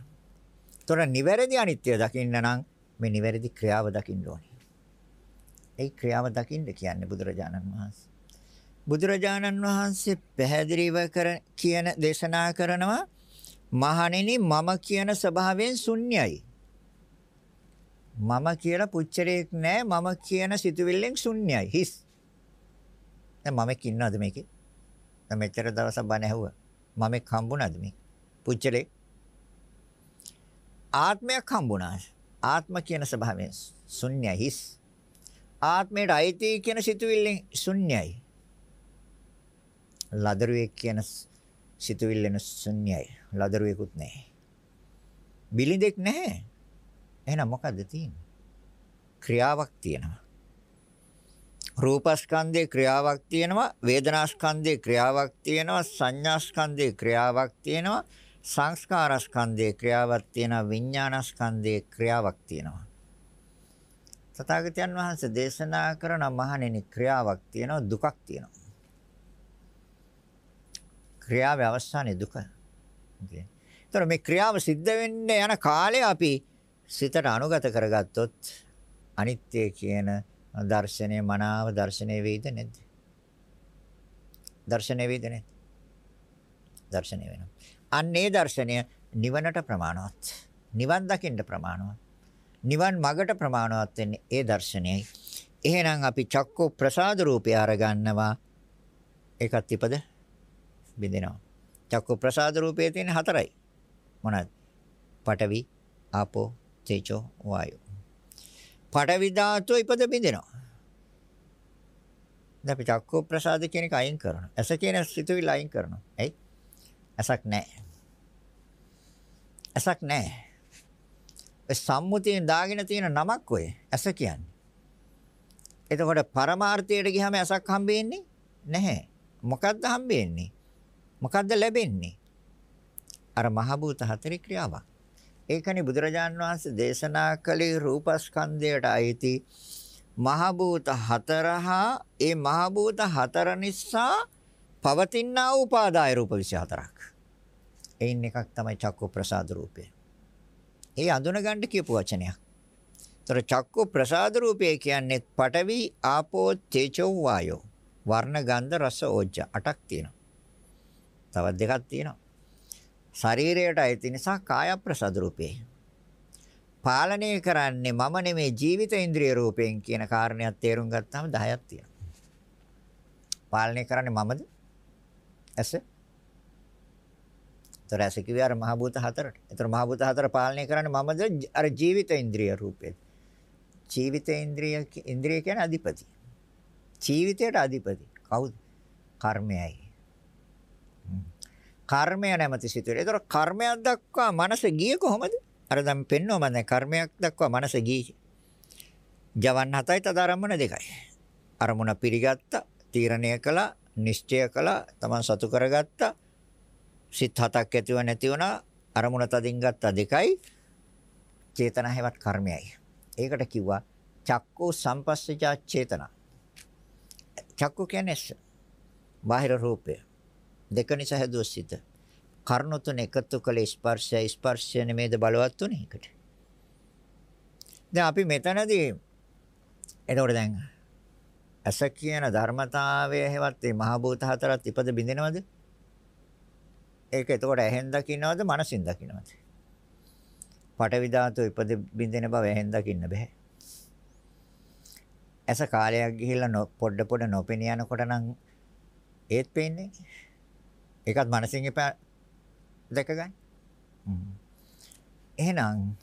ତොර නිවැරදි අනිත්‍ය දකින්න නම් මේ නිවැරදි ක්‍රියාව දකින්න ඕනේ. ඒ ක්‍රියාව දකින්න කියන්නේ බුදුරජාණන් වහන්සේ. බුදුරජාණන් වහන්සේ පැහැදිලිව කර කියන දේශනා කරනවා මහණෙනි මම කියන ස්වභාවයෙන් ශුන්‍යයි. මම කියලා පුච්චරයක් නෑ මම කියන සිතුවිල්ලෙන් ශුන්‍යයි හිස්. දැන් මමෙක් ඉන්නවද මේකේ? දැන් මෙච්චර දවසක් බණ ඇහුවා. මමෙක් හම්බුණාද මේ? පුච්චරේ ආත්මයක් හම්බුණා. ආත්ම කියන ස්වභාවයෙන් ශුන්‍යයි හිස්. ආත්මයට අයිති කියන සිතුවිල්ලෙන් ශුන්‍යයි. ලදරුවෙක් කියන සිතුවිල්ලෙන් ශුන්‍යයි. ලදරුවෙකුත් නැහැ. බිලිඳෙක් නැහැ. එහෙනම් මොකද්ද තියෙන්නේ? ක්‍රියාවක් තියෙනවා. රූපස්කන්ධේ ක්‍රියාවක් තියෙනවා වේදනාස්කන්ධේ ක්‍රියාවක් තියෙනවා සංඥාස්කන්ධේ ක්‍රියාවක් තියෙනවා සංස්කාරස්කන්ධයේ ක්‍රියාවක් තියෙනවා විඥානස්කන්ධයේ ක්‍රියාවක් තියෙනවා. තථාගතයන් වහන්සේ දේශනා කරන මහණෙනි ක්‍රියාවක් තියෙනවා දුකක් තියෙනවා. ක්‍රියාවේ අවසානයේ දුක. ඒතර මේ ක්‍රියාව සිද්ධ වෙන්න යන කාලය අපි සිතට අනුගත කරගත්තොත් අනිත්‍ය කියන දර්ශනය මනාව දර්ශනය වෙයිද නැද්ද? දර්ශනය වෙයිද නැද්ද? දර්ශනය වෙනවා. අන්න ඒ දර්ශනය නිවනට ප්‍රමාණවත්. නිවන් දකින්න ප්‍රමාණවත්. නිවන් මගට ප්‍රමාණවත් වෙන්නේ ඒ දර්ශනයයි. එහෙනම් අපි චක්කු ප්‍රසාද රූපය අරගන්නවා. ඒකත් ඉපද බින්දිනවා. චක්කු ප්‍රසාද රූපයේ තියෙන හතරයි. මොනවාද? පඨවි, ආපෝ, තේජෝ, වායෝ. පඨවි ධාතුව ඉපද බින්දිනවා. දැන් අපි චක්කු ප්‍රසාද කියන එක අයින් කරනවා. ඇස කියන සිතුවිල්ල අයින් කරනවා. ඇයි? ඇසක් නැහැ. ඇසක් නැහැ. ඒ සම්මුතියෙන් දාගෙන තියෙන නමක් ඔය ඇස කියන්නේ. එතකොට පරමාර්ථයට ගියාම ඇසක් හම්බෙන්නේ නැහැ. මොකද්ද හම්බෙන්නේ? මොකද්ද ලැබෙන්නේ? අර මහ භූත හතරේ ක්‍රියාවක්. ඒකනේ බුදුරජාන් වහන්සේ දේශනා කළේ රූපස්කන්ධයට අයිති මහ භූත හතර හා ඒ මහ භූත හතර නිසා පවතිනා උපාදාය රූප 24ක්. එයින් එකක් තමයි චක්කු ප්‍රසාද රූපය. ඒ අඳුනගන්න කියපු වචනයක්. ତර චක්කු ප්‍රසාද රූපය කියන්නේ පඨවි ආපෝ තේජෝ වායෝ. වර්ණ ගන්ධ රස ඕජ්ජ අටක් තියෙනවා. තවත් දෙකක් තියෙනවා. ශරීරයට අයිති නිසා කාය ප්‍රසාද රූපේ. පාලනය කරන්නේ මම නෙමේ ජීවිත ඉන්ද්‍රිය රූපයෙන් කියන කාරණයක් තේරුම් ගත්තාම 10ක් තියෙනවා. පාලනය කරන්නේ මමද? ඇස. ତර ඇස කිව්වේ අර මහ භූත හතරට. ඒතර මහ භූත හතර පාලනය කරන්නේ මමද අර ජීවිත ඉන්ද්‍රිය රූපේ. ජීවිත ඉන්ද්‍රිය ඉන්ද්‍රිය කියන්නේ අධිපති. ජීවිතයට අධිපති. කවුද? කර්මයයි. කර්මය නැමැති සිතුවිලි. ඒතර කර්මයක් දක්වා මනස ගියේ කොහොමද? අර දැන් පෙන්වම දැන් කර්මයක් දක්වා මනස ගියේ. ජවන් හතයි තදාරම්මන දෙකයි. අරමුණ පිළිගත්තා, තීරණය කළා, නිශ්චය කළා, තමන් සතු කරගත්තා. සිත් හතක් ඇතිව නැති වුණා. අරමුණ තදින් ගත්තා දෙකයි. චේතනා හැවත් කර්මයයි. ඒකට කිව්වා චක්කෝ සම්පස්සජා චේතනා. චක්කු කියන්නේ බාහිර රූපය. දෙක නිසා හැදුව සිත. කර්ණ තුන එකතු කළ ස්පර්ශය ස්පර්ශය නෙමේද බලවත් උනේ ඒකට. දැන් අපි මෙතනදී එතකොට දැන් අස කියන ධර්මතාවය හැවත් මේ මහ භූත හතරත් ඉපද බින්දිනවද? ඒක එතකොට ඇහෙන් දකින්නවද මනසින් දකින්නවද? පටවි ධාතු ඉපද බින්දින බව ඇහෙන් දකින්න බෑ. ඇස කාලයක් ගිහිල්ලා පොඩ පොඩ නොපෙනිය යනකොට නම් ඒත් පේන්නේ. ඒකත් මනසින් එපා දැක ගන්න. එහෙනම්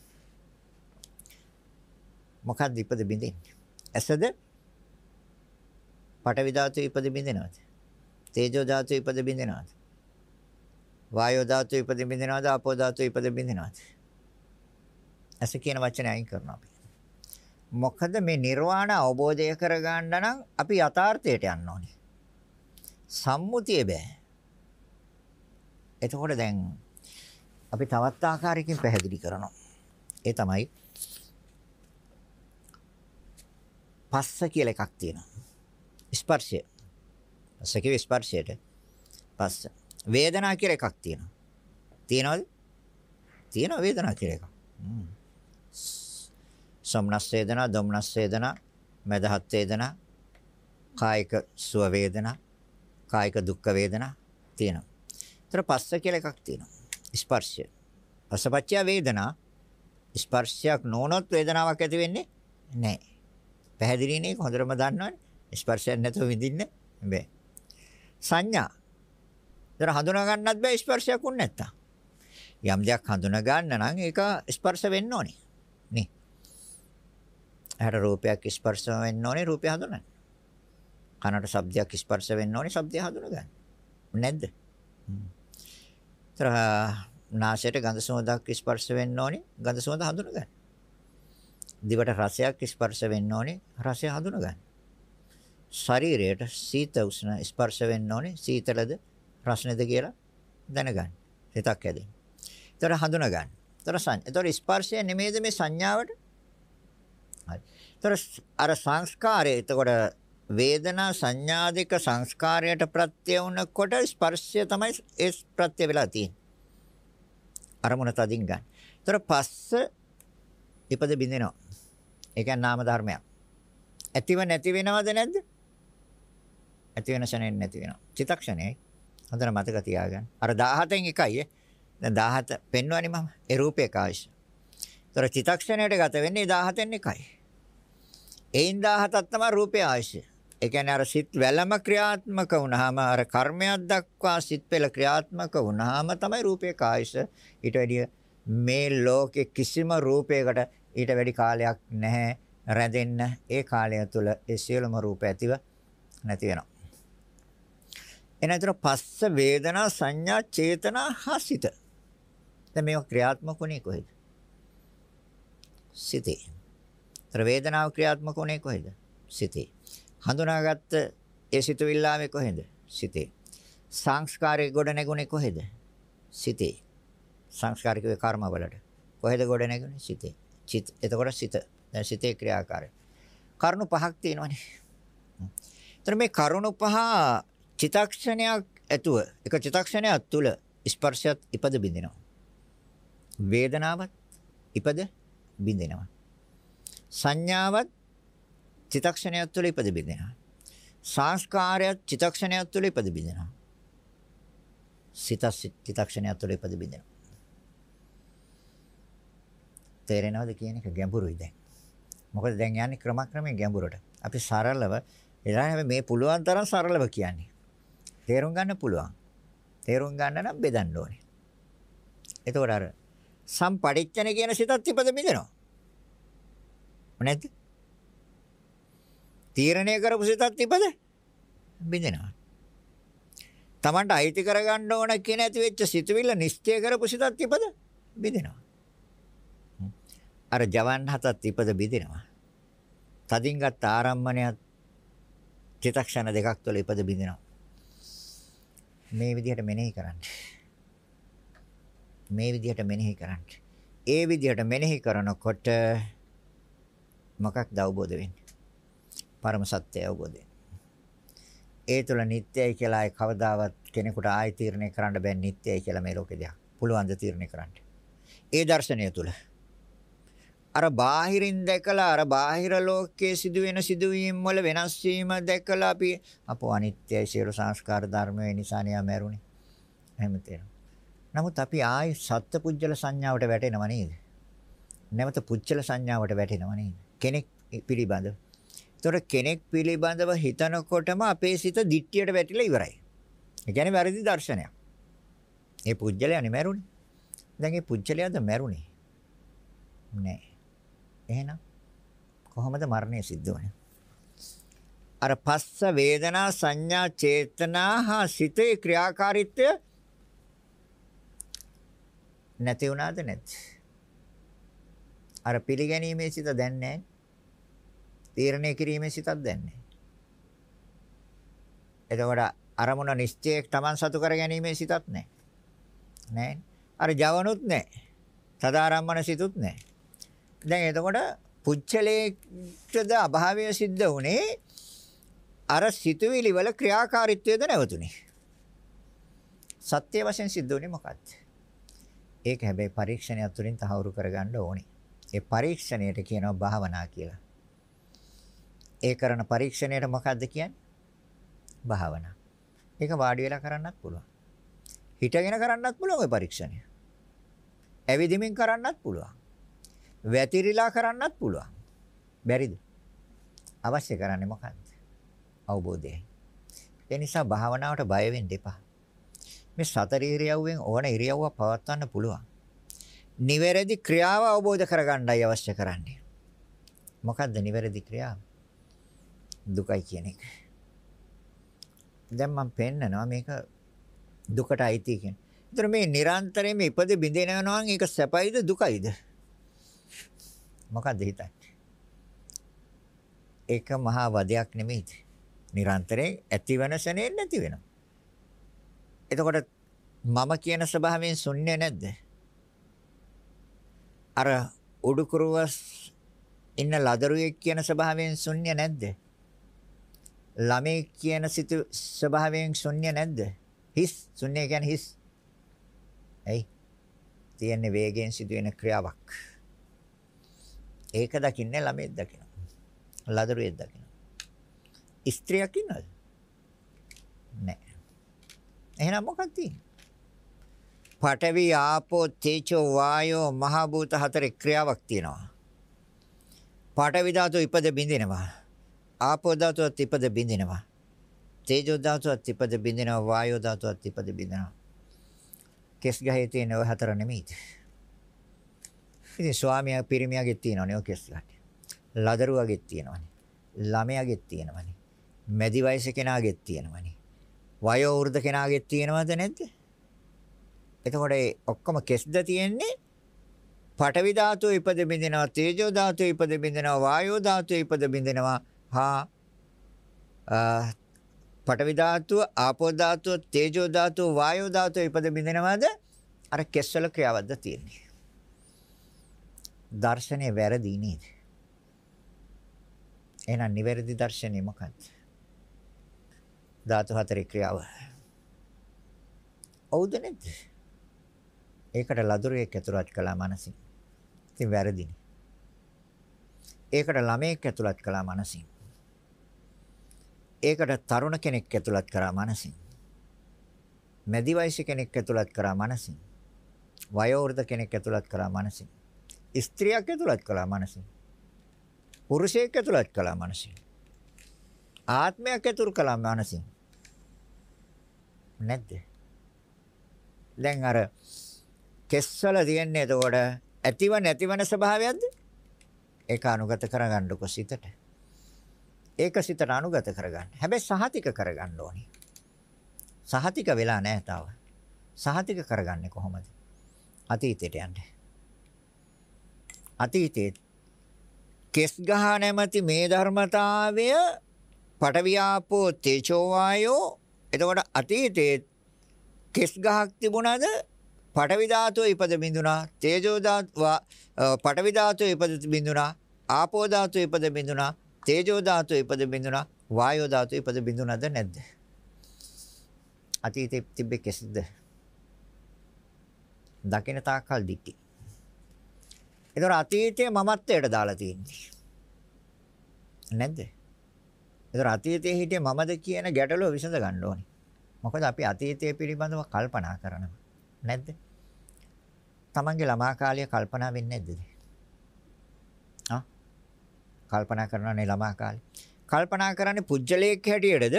මොකක්ද ඉපද බින්දින්නේ? ඇසද? පඨවි ධාතු ඉපද බින්දිනවද? තේජෝ ධාතු ඉපද බින්දිනවද? වායෝ ධාතු ඉපද බින්දිනවද? ආපෝ ධාතු ඉපද බින්දිනවද? ඇස කියන වචනේ අයින් කරනවා අපි. මොකද මේ නිර්වාණ අවබෝධය කරගන්න නම් අපි යථාර්ථයට යන්න ඕනේ. සම්මුතිය බෑ. එතකොට දැන් අපි තවත් ආකාරයකින් පැහැදිලි කරනවා. ඒ තමයි පස්ස කියලා එකක් තියෙනවා. ස්පර්ශය. පස්ස කිව්වේ ස්පර්ශයට. පස්ස. වේදනා කියලා එකක් තියෙනවා. තියෙනවද? තියෙනවා වේදනා කියලා එකක්. සම්නස් වේදනා, දොම්නස් වේදනා, මදහත් වේදනා, කායික සුව වේදනා, කායික දුක්ඛ වේදනා තියෙනවා. ඒතර පස්ස කියලා එකක් තියෙනවා. ස්පර්ශය. පස්සපච්චය වේදනා. ස්පර්ශයක් නොනොත් වේදනාවක් ඇති වෙන්නේ නැහැ. පැහැදිලිනේ හොඳටම දන්නවනේ. ස්පර්ශයක් නැතුව විඳින්න බෑ. සංඥා. ඒතර හඳුනා ගන්නත් බෑ ස්පර්ශයක් උන් නැත්තම්. යම් දෙයක් හඳුනා ගන්න නම් ඒක ස්පර්ශ වෙන්න ඕනේ. නේ. අර රූපයක් ස්පර්ශ වෙන්න ඕනේ රූපය හඳුනන්න. කනට ශබ්දයක් ස්පර්ශ වෙන්න ඕනේ ශබ්දය හඳුනා ගන්න. නැද්ද? තර නාසයට ගඳ සුවඳක් ස්පර්ශ වෙන්න ඕනේ ගඳ සුවඳ හඳුනා ගන්න. දිවට රසයක් ස්පර්ශ වෙන්න ඕනේ රසය හඳුනා ගන්න. ශරීරයට සීත උෂ්ණ ස්පර්ශ වෙන්න ඕනේ සීතලද රස්නේද කියලා දැනගන්න. හිතක් ඇදෙන්න. ඒතර හඳුනා ගන්න. ඒතර සං. ඒතර ස්පර්ශය නෙමෙයිද මේ සංඥාවට? හරි. ඒතර අර සංස්කාරය එතකොට වේදනා සංඥා දෙක සංස්කාරයට ප්‍රත්‍ය වුණකොට ස්පර්ශය තමයි ඒ ප්‍රත්‍ය වෙලා තියෙන්නේ. අරමුණ තදින් ගන්න. ඒතර පස්ස ඉපද බින්දිනවා. ඒ කියන්නේ නාම ධර්මයක්. ඇතිව නැති වෙනවද නැද්ද? ඇති වෙන ශරණෙන් නැති වෙනවා. චිතක්ෂණයයි. හොඳට මතක තියාගන්න. අර 17න් එකයි දැන් 17 පෙන්වන්නේ මම. ඒ රූපයක ආයුෂ. ତොර චිතක්ෂණයට ගත වෙන්නේ 17න් එකයි. එයින් 17ක් තමයි රූපේ ආයුෂ. ඒ කියන්නේ අර සිත් වැළම ක්‍රියාත්මක වුණාම අර කර්මයක් දක්වා සිත් පෙළ ක්‍රියාත්මක වුණාම තමයි රූපේ ආයුෂ. ඊට වැඩිය මේ ලෝකේ කිසිම රූපයකට ඊට වැඩි කාලයක් නැහැ රැඳෙන්න. ඒ කාලය තුල ඒ සියලුම රූප ඇතිව නැති වෙනවා. එනතර පස්ස වේදනා සංඥා චේතනා හසිත. දැන් මේවා ක්‍රියාත්මක වුණේ කොහෙද? සිතේ. තර වේදනාව ක්‍රියාත්මක වුණේ කොහෙද? සිතේ. හඳුනාගත්ත ඒ සිතුවිල්ලාවේ කොහෙද? සිතේ. සංස්කාරය ගොඩ නැගුණේ කොහෙද? සිතේ. සංස්කාරික කර්ම වලට. කොහෙද ගොඩ නැගුණේ? සිතේ. චිත එතකොට සිත. දැන් සිතේ ක්‍රියාකාරය. කරුණු පහක් තියෙනවනේ. එතන මේ කරුණු පහ චිතක්ෂණයක් ඇතුව එක චිතක්ෂණයක් තුල ස්පර්ශයත් ඉපද බින්දිනවා. වේදනාවත් ඉපද බින්දිනවා. සංඥාවත් චිතක්ෂණයක් තුළ ඉපද බින්දිනවා. සංස්කාරයත් චිතක්ෂණයක් තුළ ඉපද බින්දිනවා. සිත චිතක්ෂණයක් තුළ ඉපද බින්දිනවා. තේරෙනවද කියන එක ගැඹුරුයි දැන්. මොකද දැන් යන්නේ ක්‍රමක්‍රමයෙන් ගැඹුරට. අපි සරලව එලා මේ පුළුවන් තරම් සරලව කියන්නේ. තේරුම් ගන්න පුළුවන්. තේරුම් ගන්න නම් බෙදන්න ඕනේ. එතකොට අර සම්පටිච්චන කියන සිතත් ඉපද මිදෙනවා. නැද්ද? තීරණය කරපු සිතත් ඉපද බින්දෙනවා. Tamanට අයිති කරගන්න ඕන කියන ඇති වෙච්ච සිතුවිල්ල නිශ්චය කරපු සිතත් ඉපද බින්දෙනවා. අර ජවන් හතත් ඉපද බින්දෙනවා. තදින් ගත්ත ආරම්මණයත් චිතක්ෂණ දෙකක් තුළ ඉපද බින්දෙනවා. මේ විදිහට මෙනෙහි කරන්න. මේ විදිහට මෙනෙහි කරන්න. ඒ විදිහට මෙනෙහි කරනකොට මොකක්ද අවබෝධ වෙන්නේ? පරම සත්‍ය අවබෝධ ඒ තුළ නිත්‍යයි කියලා ඒ කවදාවත් කෙනෙකුට ආයි තීරණය කරන්න බෑ නිත්‍යයි කියලා මේ ලෝකේ දෙයක්. පුළුවන් ද තීරණය කරන්න. ඒ දර්ශනය තුළ අර බාහිරින් දැකලා අර බාහිර ලෝකයේ සිදුවෙන සිදුවීම් වල වෙනස් වීම දැකලා අපි අපෝ අනිත්‍යයි සියලු සංස්කාර ධර්ම වේ නිසා නේ මැරුණේ. එහෙම තේරෙනවා. නමුත් අපි ආයි සත්පුජ්‍යල සංඥාවට වැටෙනව නේද? නැවත පුච්චල සංඥාවට වැටෙනව නේද? කෙනෙක් පිළිබඳව. ඒතොර කෙනෙක් පිළිබඳව හිතනකොටම අපේ සිත දිට්ඨියට වැටිලා ඉවරයි. ඒ කියන්නේ වැරදි දර්ශනයක්. ඒ පුජ්‍යලයා නෙමරුනේ. දැන් ඒ පුජ්‍යලයාද මැරුණේ? නෑ. එහෙනම් කොහොමද මරණය සිද්ධ වුනේ? අර පස්ස වේදනා සංඥා චේතනා හා සිතේ ක්‍රියාකාරීත්වය නැති වුණාද නැත්? අර පිළිගැනීමේ සිත දැන් නැහැ. තීරණය කිරීමේ සිතක් දැන් නැහැ. එතකොට අරමුණ නිශ්චයක් Taman සතු කර ගැනීමේ සිතක් නැහැ. නැහැ. අර ජවනුත් නැහැ. සදාරම්මන සිතුත් නැහැ. දැන් එතකොට පුච්චලේටද අභාවය සිද්ධ වුණේ අර සිතුවිලි වල ක්‍රියාකාරීත්වයද නැවතුනේ. සත්‍ය වශයෙන් සිද්ධ වුණේ මොකක්ද? ඒක හැබැයි පරීක්ෂණයක් තුළින් තහවුරු කරගන්න ඕනේ. ඒ පරීක්ෂණයට කියනවා භාවනා කියලා. ඒ කරන පරීක්ෂණයට මොකද්ද කියන්නේ? භාවනා. ඒක වාඩි වෙලා කරන්නත් පුළුවන්. හිටගෙන කරන්නත් පුළුවන් ওই පරීක්ෂණය. ඇවිදිමින් කරන්නත් පුළුවන්. වැතිරිලා කරන්නත් පුළුවන්. බැරිද? අවශ්‍ය කරන්නේ මොකද්ද? අවබෝධයයි. ඒ නිසා භාවනාවට බය වෙන්න එපා. මේ සතර ඉරියව්වෙන් ඕන ඉරියව්වක් පවත්වන්න පුළුවන්. නිවැරදි ක්‍රියාව අවබෝධ කරගන්නයි අවශ්‍ය කරන්නේ. මොකද්ද නිවැරදි ක්‍රියාව? දුකයි කියන එක. දැන් මම පෙන්නනවා මේක දුකට අයිති කියන. ඒතර මේ නිරන්තරයෙන් මේ ඉපද බිඳෙනවා නම් ඒක සැපයිද දුකයිද? මොකද්ද හිතන්නේ? ඒක මහා වදයක් නෙමෙයිද? නිරන්තරයෙන් ඇතිවන ශනේ නැති වෙනවා. එතකොට මම කියන ස්වභාවයෙන් ශුන්‍ය නැද්ද? අර උඩුකුරුවස් ඉන්න ලදරුවෙක් කියන ස්වභාවයෙන් ශුන්‍ය නැද්ද? ළමේ කියන සිත ස්වභාවයෙන් ශුන්‍ය නැද්ද? හිස් ශුන්‍ය කියන්නේ හිස්. ඇයි? තියෙන්නේ වේගයෙන් සිදුවෙන ක්‍රියාවක්. ඒක දකින්නේ ළමෙක් දකිනවා. ලදරුවෙක් දකිනවා. ස්ත්‍රියක් ඉන්නවද? නැහැ. එහෙනම් මොකක්ද තියෙන්නේ? පඨවි ආපෝ තේජෝ වායෝ මහ භූත හතරේ ක්‍රියාවක් තියෙනවා. පඨවි ධාතුව ඉපද බින්දිනවා. ආපෝ ධාතුවත් ඉපද බින්දිනවා. තේජෝ ධාතුවත් ඉපද බින්දිනවා. වායෝ ධාතුවත් ඉපද බින්දිනවා. කෙස් ගහේ තියෙන ඔය හතර නෙමෙයිද? ඉතින් ස්වාමියා පිරිමියාගේ තියෙනවනේ ඔය කෙස් ගහේ. ලදරුවාගේ තියෙනවනේ. ළමයාගේ තියෙනවනේ. මැදි වයස කෙනාගේ තියෙනවනේ. වයෝ වෘද්ධ කෙනාගේ තියෙනවද නැද්ද? එතකොට ඔක්කොම කෙස්ද තියෙන්නේ පඨවි ධාතුව ඉපද බින්දිනවා තේජෝ ධාතුව ඉපද බින්දිනවා වායෝ ධාතුව ඉපද බින්දිනවා හා පඨවි ධාතුව ආපෝ ධාතුව තේජෝ ධාතුව වායෝ ධාතුව ඉපද බින්දිනවාද අර කෙස්වල ක්‍රියාවක්ද තියෙන්නේ දර්ශනය වැරදි නේද එහෙනම් නිවැරදි දර්ශනය මොකක්ද ධාතු හතරේ ක්‍රියාව ඔව්ද නැද්ද ඒකට ලදරුවෙක් ඇතුළත් කළා මනසින්. ඉතින් වැරදිනේ. ඒකට ළමයෙක් ඇතුළත් කළා මනසින්. ඒකට තරුණ කෙනෙක් ඇතුළත් කරා මනසින්. මැදි වයස කෙනෙක් ඇතුළත් කරා මනසින්. වයෝවෘද්ධ කෙනෙක් ඇතුළත් කරා මනසින්. ස්ත්‍රියක් ඇතුළත් කළා මනසින්. පුරුෂයෙක් ඇතුළත් කළා මනසින්. ආත්මයක් ඇතුළත් කළා මනසින්. නැද්ද? දැන් අර කෙස්වල තියෙන්නේ එතකොට ඇතිව නැතිවන ස්වභාවයක්ද? ඒක අනුගත කරගන්නකො සිතට. ඒක සිතට අනුගත කරගන්න. හැබැයි සහතික කරගන්න ඕනේ. සහතික වෙලා නැහැ තාම. සහතික කරගන්නේ කොහොමද? අතීතයට යන්න. අතීතයේ කෙස් ගහ නැමැති මේ ධර්මතාවය පටවියාපෝ තේජෝ වායෝ එතකොට අතීතයේ කෙස් ගහක් තිබුණාද පඨවි ධාතුව ඉපද බිඳුනා තේජෝ ධාතුව පඨවි ධාතුව ඉපද බිඳුනා ආපෝ ධාතුව ඉපද බිඳුනා තේජෝ ධාතුව ඉපද බිඳුනා වායෝ ධාතුව ඉපද බිඳුනද නැද්ද? අතීතේ තිබ්බේ කෙසේද? දකින තාක්කල් දික්ටි ඒතර අතීතයේ මමත්වයට දාලා තියෙන්නේ. නැද්ද? ඒතර අතීතයේ හිටියේ මමද කියන ගැටලුව විසඳ ගන්න ඕනේ. මොකද අපි අතීතය පිළිබඳව කල්පනා කරනවා. නැද්ද? තමන්ගේ ළමා කාලය කල්පනා වෙන්නේ නැද්ද? ආ කල්පනා කරනනේ ළමා කාලේ. කල්පනා කරන්නේ පුජ්‍යලයක් හැටියටද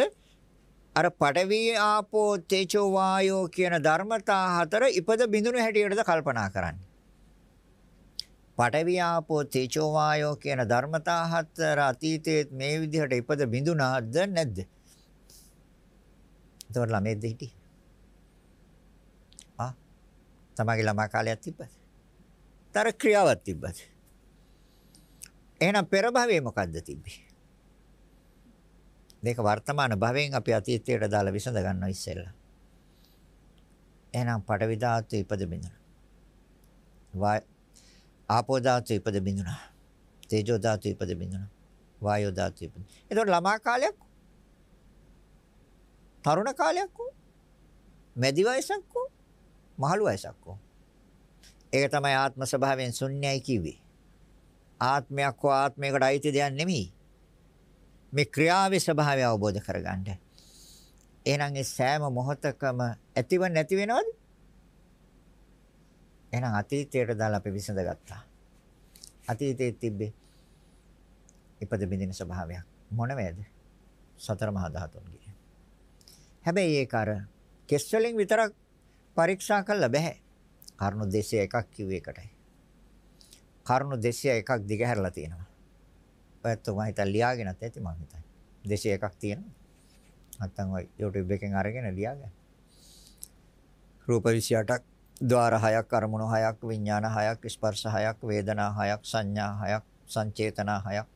අර පඩවි ආපෝ තේජෝ වායෝ කියන ධර්මතා හතර ඉපද බිඳුණු හැටියටද කල්පනා කරන්නේ. පඩවි ආපෝ තේජෝ වායෝ කියන ධර්මතා හතර අතීතයේ මේ විදිහට ඉපද බිඳුණාද නැද්ද? එතකොට ළමෙක්ද හිටියේ? තමගේ ළමා කාලයක් තිබ්බද? තර ක්‍රියාවක් තිබ්බද? එහෙනම් පෙර භවයේ මොකද්ද තිබ්බේ? මේක වර්තමාන භවයෙන් අපි අතීතයට දාලා විසඳ ගන්නවා ඉස්සෙල්ලා. එහෙනම් පඨවි ධාතු ඉපද බිඳුණා. වා ආපෝ ධාතු ඉපද බිඳුණා. තේජෝ ධාතු ඉපද බිඳුණා. වායෝ ධාතු ඉපද. එතකොට ළමා කාලයක් තරුණ කාලයක් මැදි වයසක් මහලු වයසක් කො. ඒක තමයි ආත්ම ස්වභාවයෙන් ශුන්‍යයි කිව්වේ. ආත්මයක් හෝ ආත්මයකට අයිති දෙයක් නෙමෙයි. මේ ක්‍රියාවේ ස්වභාවය අවබෝධ කරගන්න. එහෙනම් ඒ සෑම මොහොතකම ඇතිව නැති වෙනවද? එහෙනම් අතීතයට දාලා අපි විසඳගත්තා. අතීතයේ තිබ්බේ ඉපද බින්දින ස්වභාවයක් මොන වේද? සතර මහා ධාතුන්ගේ. හැබැයි ඒක අර කෙස් වලින් විතරක් පරීක්ෂා කළා බෑ. කරුණු 201ක් කිව්වේ එකටයි. කරුණු 201ක් දිගහැරලා තියෙනවා. ඔයත් මම හිතා ලියාගෙනත් ඇති මම හිතයි. 201ක් තියෙනවා. නැත්තම් ඔය YouTube එකෙන් අරගෙන ලියාගන්න. රූප 28ක්, ద్వාර 6ක්, අරමුණු 6ක්, විඥාන 6ක්, ස්පර්ශ 6ක්, වේදනා 6ක්, සංඥා 6ක්, සංචේතනා 6ක්,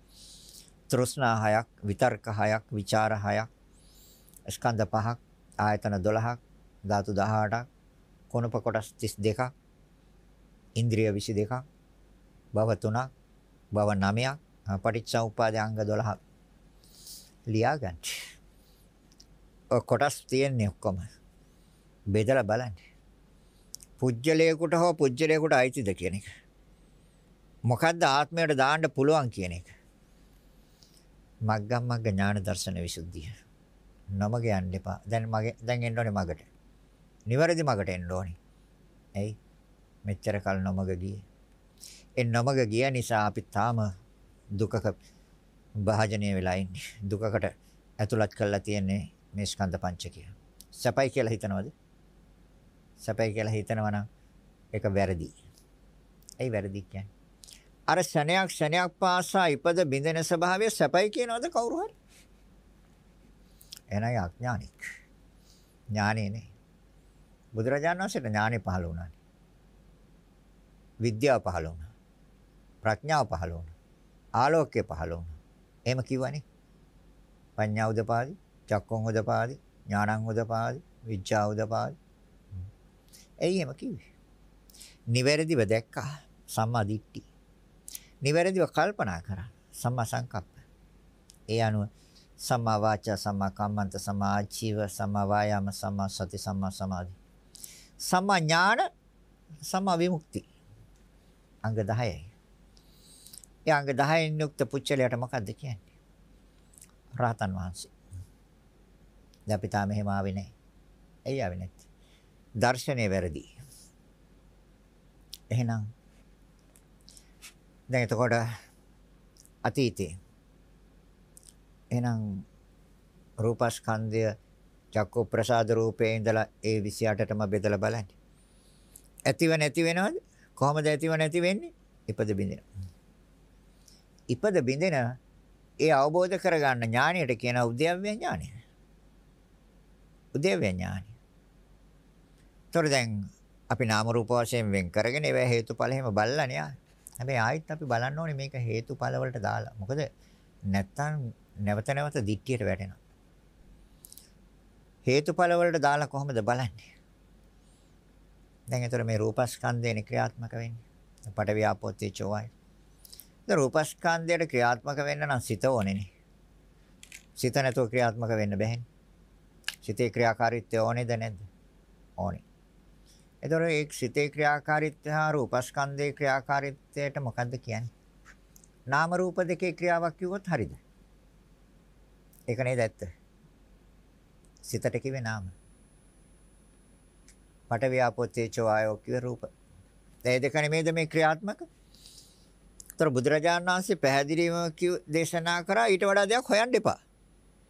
තෘෂ්ණා 6ක්, විතර්ක 6ක්, ਵਿਚාර 6ක්, ස්කන්ධ 5ක්, ආයතන 12ක්, ධාතු 18ක්, කොනප කොටස් 32ක්, ඉන්ද්‍රිය 22ක් භව 3ක් භව 9ක් පටිච්චසමුප්පාද අංග 12ක් ලියා ගන්න. ඔය කොටස් තියෙන්නේ ඔක්කොම බෙදලා බලන්න. පුජ්‍යලයකට හෝ පුජ්‍යලයකට අයිතිද කියන එක. මොකද්ද ආත්මයට දාන්න පුළුවන් කියන එක. මග්ගම් මග්ග ඥාන දර්ශන විසුද්ධිය. නමග යන්න එපා. දැන් මගේ දැන් එන්න ඕනේ මගට. නිවැරදි මගට එන්න ඕනේ. ඇයි? මෙච්චර කල් නොමග ගියේ. ඒ නොමග ගිය නිසා අපි තාම දුකක භාජනය වෙලා ඉන්නේ. දුකකට ඇතුළත් කරලා තියෙන්නේ මේ ස්කන්ධ පංචකය. සැපයි කියලා හිතනවද? සැපයි කියලා හිතනවා නම් ඒක වැරදි. ඇයි වැරදි කියන්නේ? අර ශණයක් ශණයක් පාසා ඉපද බිඳෙන ස්වභාවය සැපයි කියනවද කවුරු හරි? එනයි අඥානික. ඥානෙ නේ. බුදුරජාණන් වහන්සේට ඥානෙ පහළ වුණා. විද්‍යාව පහළ වුණා. ප්‍රඥාව පහළ වුණා. ආලෝකය පහළ වුණා. එහෙම කිව්වනේ. පඤ්ඤා උදපාදි, චක්කොන් උදපාදි, ඥානං උදපාදි, විඥා උදපාදි. එයි එහෙම කිව්වේ. නිවැරදිව දැක්කා සම්මා දිට්ඨි. නිවැරදිව කල්පනා කරා සම්මා සංකප්ප. ඒ අනුව සම්මා වාචා සම්මා කම්මන්ත සම්මා ආජීව සම්මා වායාම සම්මා සති සම්මා සමාධි. සම්මා ඥාන සම්මා විමුක්ති. අංග 10යි. ඒ අංග 10න් යුක්ත පුච්චලයට මොකද්ද කියන්නේ? රහතන් වහන්සේ. දැන් අපි තාම එහෙම ආවේ නැහැ. ඇයි ආවේ නැත්තේ? දර්ශනය වැරදි. එහෙනම් දැන් එතකොට අතීතේ එහෙනම් රූපස්කන්ධය චක්කු ප්‍රසාද රූපේ ඉඳලා ඒ 28ටම බෙදලා බලන්න. ඇතිව නැති වෙනවද? කොහොමද ඇතිව නැති වෙන්නේ? ඉපද බින්දෙන. ඉපද බින්දෙන ඒ අවබෝධ කරගන්න ඥාණයට කියන උද්‍යව්‍ය ඥානය. උද්‍යව්‍ය ඥානය. ତොර දැන් අපි නාම රූප වශයෙන් වෙන් කරගෙන ඒවා හේතුඵල එහෙම බලලානේ ආ. හැබැයි ආයෙත් අපි බලන්න ඕනේ මේක හේතුඵල වලට දාලා. මොකද නැත්තම් නැවත නැවත දික්කියට වැටෙනවා. හේතුඵල වලට දාලා කොහොමද බලන්නේ? දැන් ඒතර මේ රූපස්කන්ධේනේ ක්‍රියාත්මක වෙන්නේ. පට ව්‍යාපෝතේ චෝවයි. දැන් රූපස්කන්ධයට ක්‍රියාත්මක වෙන්න නම් සිත ඕනේනේ. සිත නැතුව ක්‍රියාත්මක වෙන්න බැහැ. සිතේ ක්‍රියාකාරීත්වය ඕනේද නැද්ද? ඕනේ. ඒතර ඒ සිතේ ක්‍රියාකාරීත්වය හා රූපස්කන්ධයේ ක්‍රියාකාරීත්වයට මොකද්ද කියන්නේ? නාම රූප දෙකේ ක්‍රියාවක් කිව්වොත් හරියද? ඒක නේද ඇත්ත? සිතට කිව්වේ නාම. පට ව්‍යාපෝ තේජෝ ආයෝ කිව්වේ රූප. ඒ දෙක නෙමෙයිද මේ ක්‍රියාත්මක? ඒතර බුදුරජාණන් වහන්සේ පැහැදිලිවම කිව් දේශනා කරා ඊට වඩා දෙයක් හොයන්න එපා.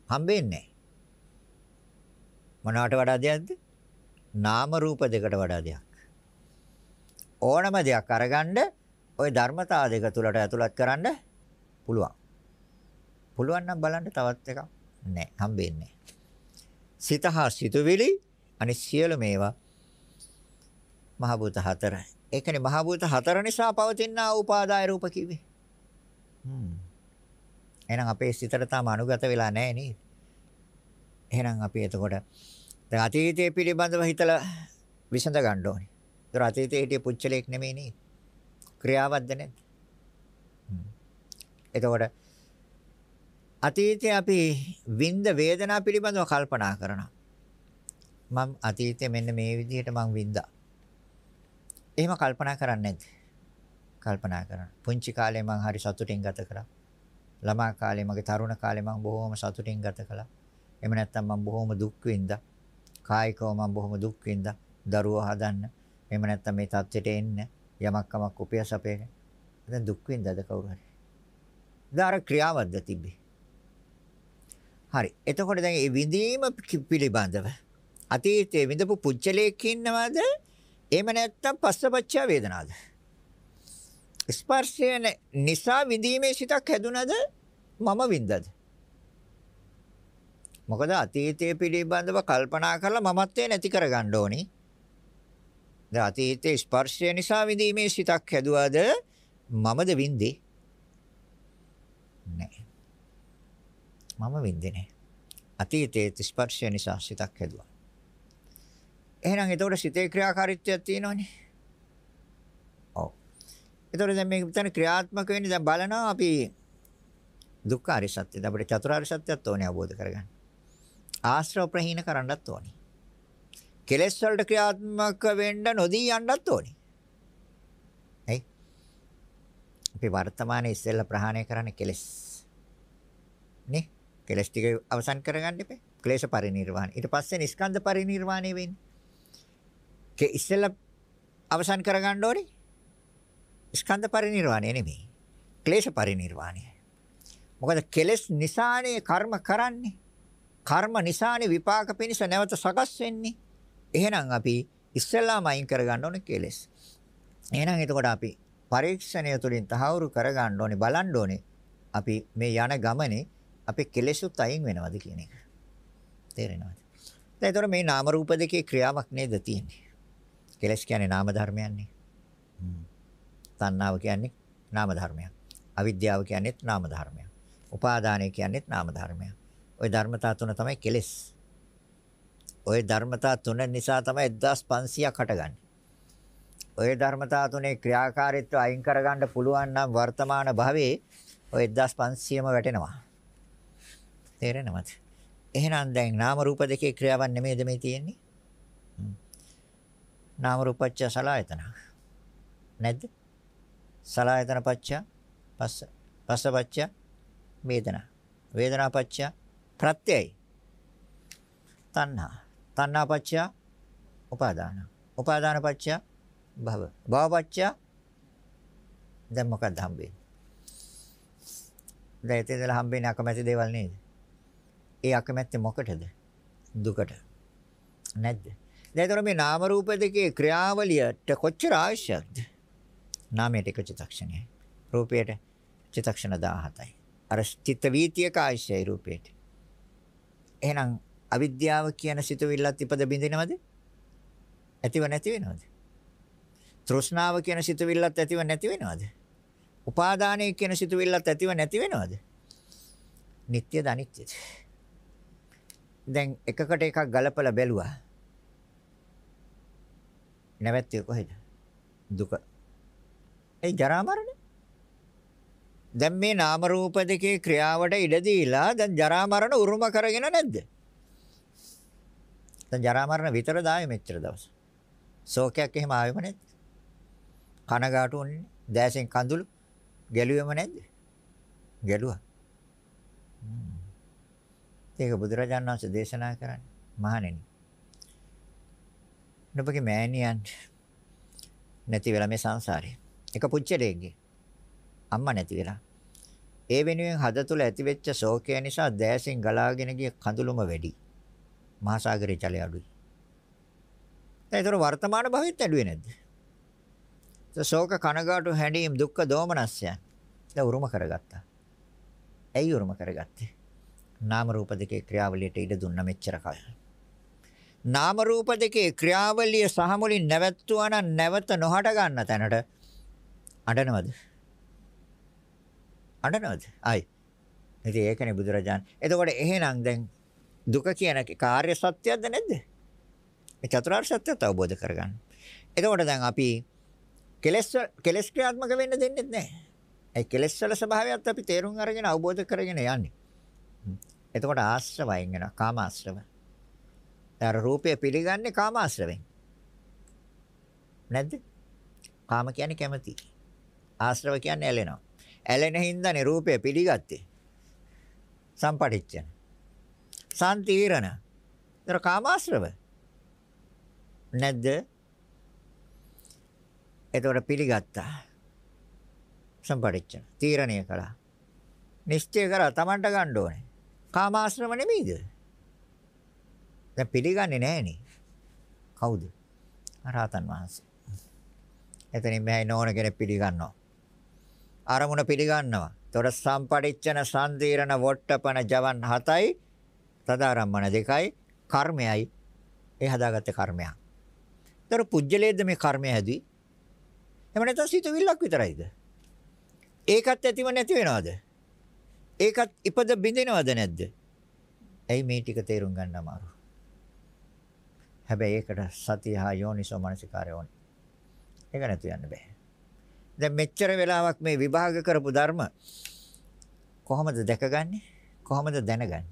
හම්බෙන්නේ නැහැ. මොනවට වඩා දෙයක්ද? නාම රූප දෙකට වඩා දෙයක්. ඕනම දෙයක් අරගන්න ওই ධර්මතා දෙක තුලට ඇතුළත් කරන්න පුළුවන්. පුළුවන් නම් බලන්න තවත් එකක් නැහැ. හම්බෙන්නේ සිතහා සිතුවිලි අනිත් සියලු මේවා මහ බූත හතරයි. ඒකනේ මහ භූත හතර නිසා පවතිනා උපාදාය රූප කිව්වේ. හ්ම්. එහෙනම් අපේ සිතට තාම අනුගත වෙලා නැහැ නේද? එහෙනම් අපි එතකොට දැන් අතීතයේ පිළිබඳව හිතලා විසඳ ගන්න ඕනේ. ඒතර අතීතයේ හිටිය පුච්චලයක් නෙමෙයි නේද? ක්‍රියාවක්ද නැද්ද? එතකොට අතීතයේ අපි විඳ වේදනා පිළිබඳව කල්පනා කරනවා. මම අතීතයේ මෙන්න මේ විදිහට මං විඳා. එහෙම කල්පනා කරන්නේ නැද්ද? කල්පනා කරනවා. පුංචි කාලේ මං හරි සතුටින් ගත කරා. ළමා කාලේ මගේ තරුණ කාලේ මං බොහොම සතුටින් ගත කළා. එහෙම නැත්නම් මං බොහොම දුක් විඳා. කායිකව මං බොහොම දුක් විඳා. දරුවෝ හදන්න. එහෙම නැත්නම් මේ තත්ත්වයට එන්න යමක් කමක් උපයස අපේ. දැන් දුක් විඳාද කවුරු හරි? දාර ක්‍රියාවක්ද තිබ්බේ? හරි. එතකොට දැන් මේ විඳීම පිළිබඳව අතීතයේ විඳපු පුච්චලයක් ඉන්නවද? එහෙම නැත්නම් පස්සපච්චා වේදනාවද? ස්පර්ශය නිසා විඳීමේ සිතක් හැදුනද? මම වින්දද? මොකද අතීතයේ පිළිබඳව කල්පනා කරලා මමත්වයේ නැති කරගන්න ඕනි. දැන් අතීතයේ ස්පර්ශය නිසා විඳීමේ සිතක් හැදුවාද? මමද වින්දේ? නැහැ. මම වින්දේ නැහැ. අතීතයේ ස්පර්ශය නිසා සිතක් හැදුවා. එහෙනම් එතකොට සිතේ ක්‍රියාකාරීත්වයක් තියෙනවනේ. ඔව්. එතකොට දැන් මේක විතර ක්‍රියාත්මක වෙන්නේ දැන් බලනවා අපි දුක්ඛ අරිය සත්‍ය. අපිට චතුරාර්ය සත්‍යයත් ඕනේ අවබෝධ කරගන්න. ආශ්‍රව ප්‍රහීන කරන්නත් ඕනේ. කෙලෙස් වලට ක්‍රියාත්මක වෙන්න නොදී යන්නත් ඕනේ. එයි. අපි වර්තමානයේ ඉස්සෙල්ලා ප්‍රහාණය කරන්නේ කෙලෙස්. නේ? කෙලස් ටික අවසන් කරගන්න එපේ. ක්ලේශ පරිණිරවාණ. ඊට පස්සේ නිස්කන්ධ පරිණිරවාණය වෙන්නේ. කේ ඉස්සෙල්ලා අවසන් කරගන්න ඕනේ? ස්කන්ධ පරිණිරවාණය නෙමෙයි. ක්ලේශ පරිණිරවාණය. මොකද කෙලෙස් නිසානේ කර්ම කරන්නේ. කර්ම නිසානේ විපාක පිණිස නැවත සකස් වෙන්නේ. එහෙනම් අපි ඉස්සෙල්ලාම අයින් කරගන්න ඕනේ කෙලෙස්. එහෙනම් එතකොට අපි පරීක්ෂණය තුළින් තහවුරු කරගන්න ඕනේ බලන්න ඕනේ අපි මේ යන ගමනේ අපේ කෙලෙසුත් අයින් වෙනවද කියන එක. තේරෙනවද? දැන් එතකොට මේ නාම රූප දෙකේ ක්‍රියාවක් නේද තියෙන්නේ. කෙලස් කියන්නේ නාම ධර්මයන්නේ. තණ්හාව කියන්නේ නාම ධර්මයක්. අවිද්‍යාව කියන්නේත් නාම ධර්මයක්. උපාදානය කියන්නේත් නාම ධර්මයක්. ওই ධර්මතා තුන තමයි කෙලස්. ওই ධර්මතා තුන නිසා තමයි 1500ක් හටගන්නේ. ওই ධර්මතා තුනේ ක්‍රියාකාරීත්වය අයින් කරගන්න පුළුවන් නම් වර්තමාන භවයේ ওই 1500ම වැටෙනවා. තේරෙනවද? එහෙනම් දැන් නාම රූප දෙකේ ක්‍රියාවක් නෙමෙයිද මේ තියෙන්නේ? නාම රූපච්ච සලායතන. නැද්ද? සලායතන පච්ච පස්ස පස්ස පච්ච වේදනා. වේදනා පච්ච ප්‍රත්‍යයයි. තණ්හා. තණ්හා පච්ච උපාදාන. උපාදාන පච්ච භව. භව පච්ච දැන් මොකක්ද හම්බෙන්නේ? දැන් එතනදලා හම්බෙන්නේ අකමැති දේවල් නේද? ඒ අකමැත්තේ මොකටද? දුකට. නැද්ද? දැන් මේ නාම රූප දෙකේ ක්‍රියාවලියට කොච්චර අවශ්‍යක්ද? නාමයට එක චිත්තක්ෂණයයි. රූපයට චිත්තක්ෂණ 17යි. අර චිත්ත වීතියක අවශ්‍යයි රූපයට. එහෙනම් අවිද්‍යාව කියන සිතුවිල්ලත් ඉපද බින්දිනවද? ඇතිව නැති වෙනවද? තෘෂ්ණාව කියන සිතුවිල්ලත් ඇතිව නැති වෙනවද? උපාදානය කියන සිතුවිල්ලත් ඇතිව නැති වෙනවද? නිට්ටයද අනිත්‍යද? දැන් එකකට එකක් ගලපලා බැලුවා. නැවැත්තේ කොහෙද? දුක. ඒ ජරා මරණ. දැන් මේ නාම රූප දෙකේ ක්‍රියාවට ඉඩ දීලා දැන් ජරා මරණ උරුම කරගෙන නැද්ද? දැන් ජරා මරණ විතරද ආවේ මෙච්චර දවස්. ශෝකයක් එහෙම ආවෙම නැද්ද? කනගාටු වුණේ දැසෙන් කඳුළු ගැලුවෙම නැද්ද? ගැලුවා. ඒක බුදුරජාණන් වහන්සේ දේශනා කරන්නේ මහණෙනි. නුඹගේ මෑණියන් නැති වෙලා මේ සංසාරේ. එක පුච්චලෙක්ගේ අම්මා නැති වෙලා. ඒ වෙනුවෙන් හද තුල ඇතිවෙච්ච ශෝකය නිසා දැසින් ගලාගෙන ගිය කඳුළුම වැඩි. මහා සාගරයේ ජලය අඩුයි. ඒතර වර්තමාන භවෙත් ඇඩුවේ නැද්ද? ශෝක කනගාටු හැඬීම් දුක්ඛ දෝමනස්යන් දැන් උරුම කරගත්තා. ඇයි උරුම කරගත්තේ? නාම රූප දෙකේ ක්‍රියාවලියට ඉඩ දුන්න මෙච්චර කල්. නාම රූප දෙකේ ක්‍රියාවලිය සහ මුලින් නැවැත්තුවා නම් නැවත නොහට ගන්න තැනට අඬනවද? අඬනවද? ආයි. ඉතින් ඒකනේ බුදුරජාන්. එතකොට එහෙනම් දැන් දුක කියන කාර්ය සත්‍යයක්ද නැද්ද? මේ චතුරාර්ය සත්‍යයත් අවබෝධ කරගන්න. එතකොට දැන් අපි කෙලස් කෙලස් ක්‍රියාත්මක වෙන්න දෙන්නේ නැහැ. ඒ කෙලස් වල ස්වභාවයත් අපි තේරුම් අරගෙන අවබෝධ කරගෙන යන්නේ. එතකොට ආශ්‍රවයෙන් වෙනවා කාම ආශ්‍රව. අර රූපය පිළිගන්නේ කාම ආශ්‍රවෙන්. නැද්ද? කාම කියන්නේ කැමැති. ආශ්‍රව කියන්නේ ඇලෙනවා. ඇලෙන හින්දානේ රූපය පිළිගත්තේ. සම්පටිච්චන. සම්තීරණ. ඒතර කාමාශ්‍රව. නැද්ද? එතකොට පිළිගත්තා. සම්පටිච්චන. තීරණය කළා. නිශ්චය කරා Tamanට ගන්න ඕනේ. කාමාශ්‍රම නෙමෙයිද? දැන් පිළිගන්නේ නැහනේ. කවුද? රහතන් වහන්සේ. එතනින් මෙහි නෝන කෙනෙක් පිළිගන්නවා. අරමුණ පිළිගන්නවා. තොර සම්පටිච්චන සම්දීරණ වොට්ටපන ජවන් 7යි තදාරම්මන 2යි කර්මයයි ඒ හදාගත්ත කර්මයක්. ඒතර පුජ්‍යලේද මේ කර්මය හැදුවේ? එහෙම නැත්නම් සිතුවිල්ලක් විතරයිද? ඒකත් ඇතිව නැති වෙනවද? ඒකත් ඉපද බින්දිනවද නැද්ද? ඇයි මේ ටික තේරුම් ගන්න අමාරු? හැබැයි ඒකට සතිය හා යෝනිසෝ මනසිකාරය ඕනේ. ඒක නැතු යන්න බෑ. දැන් මෙච්චර වෙලාවක් මේ විභාග කරපු ධර්ම කොහොමද දැකගන්නේ? කොහොමද දැනගන්නේ?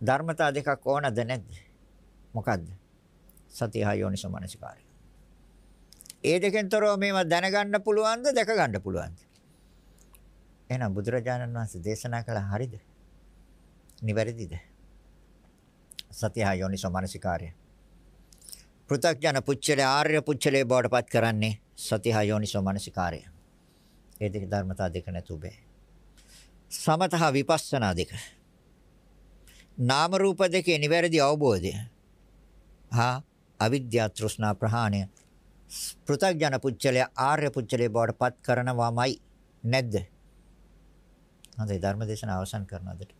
ධර්මතා දෙකක් ඕනද නැද්ද? මොකද්ද? සතිය හා යෝනිසෝ මනසිකාරය. ඒ දෙකෙන් තොරව මේවා දැනගන්න පුළුවන්ද දැක ගන්න පුළුවන්ද? එහෙනම් බුදුරජාණන් වහන්සේ දේශනා කළ හරිද? නිවැරදිද? සත්‍ය හා යෝනිසෝ මනසිකාර්ය. පෘථග්ජන පුච්චලේ ආර්ය පුච්චලේ බවට පත් කරන්නේ සතිහ යෝනිසෝ මනසිකාරය. ඒ දෙක ධර්මතා දෙක නැතු බෑ. සමතහ විපස්සනා දෙක. නාම රූප දෙකේ නිවැරදි අවබෝධය. හා අවිද්‍යා තෘෂ්ණා ප්‍රහාණය පෘථග්ජන පුච්චලේ ආර්ය පුච්චලේ බවට පත් කරනවාමයි නැද්ද? හොඳයි ධර්ම දේශනාව අවසන් කරනවාද?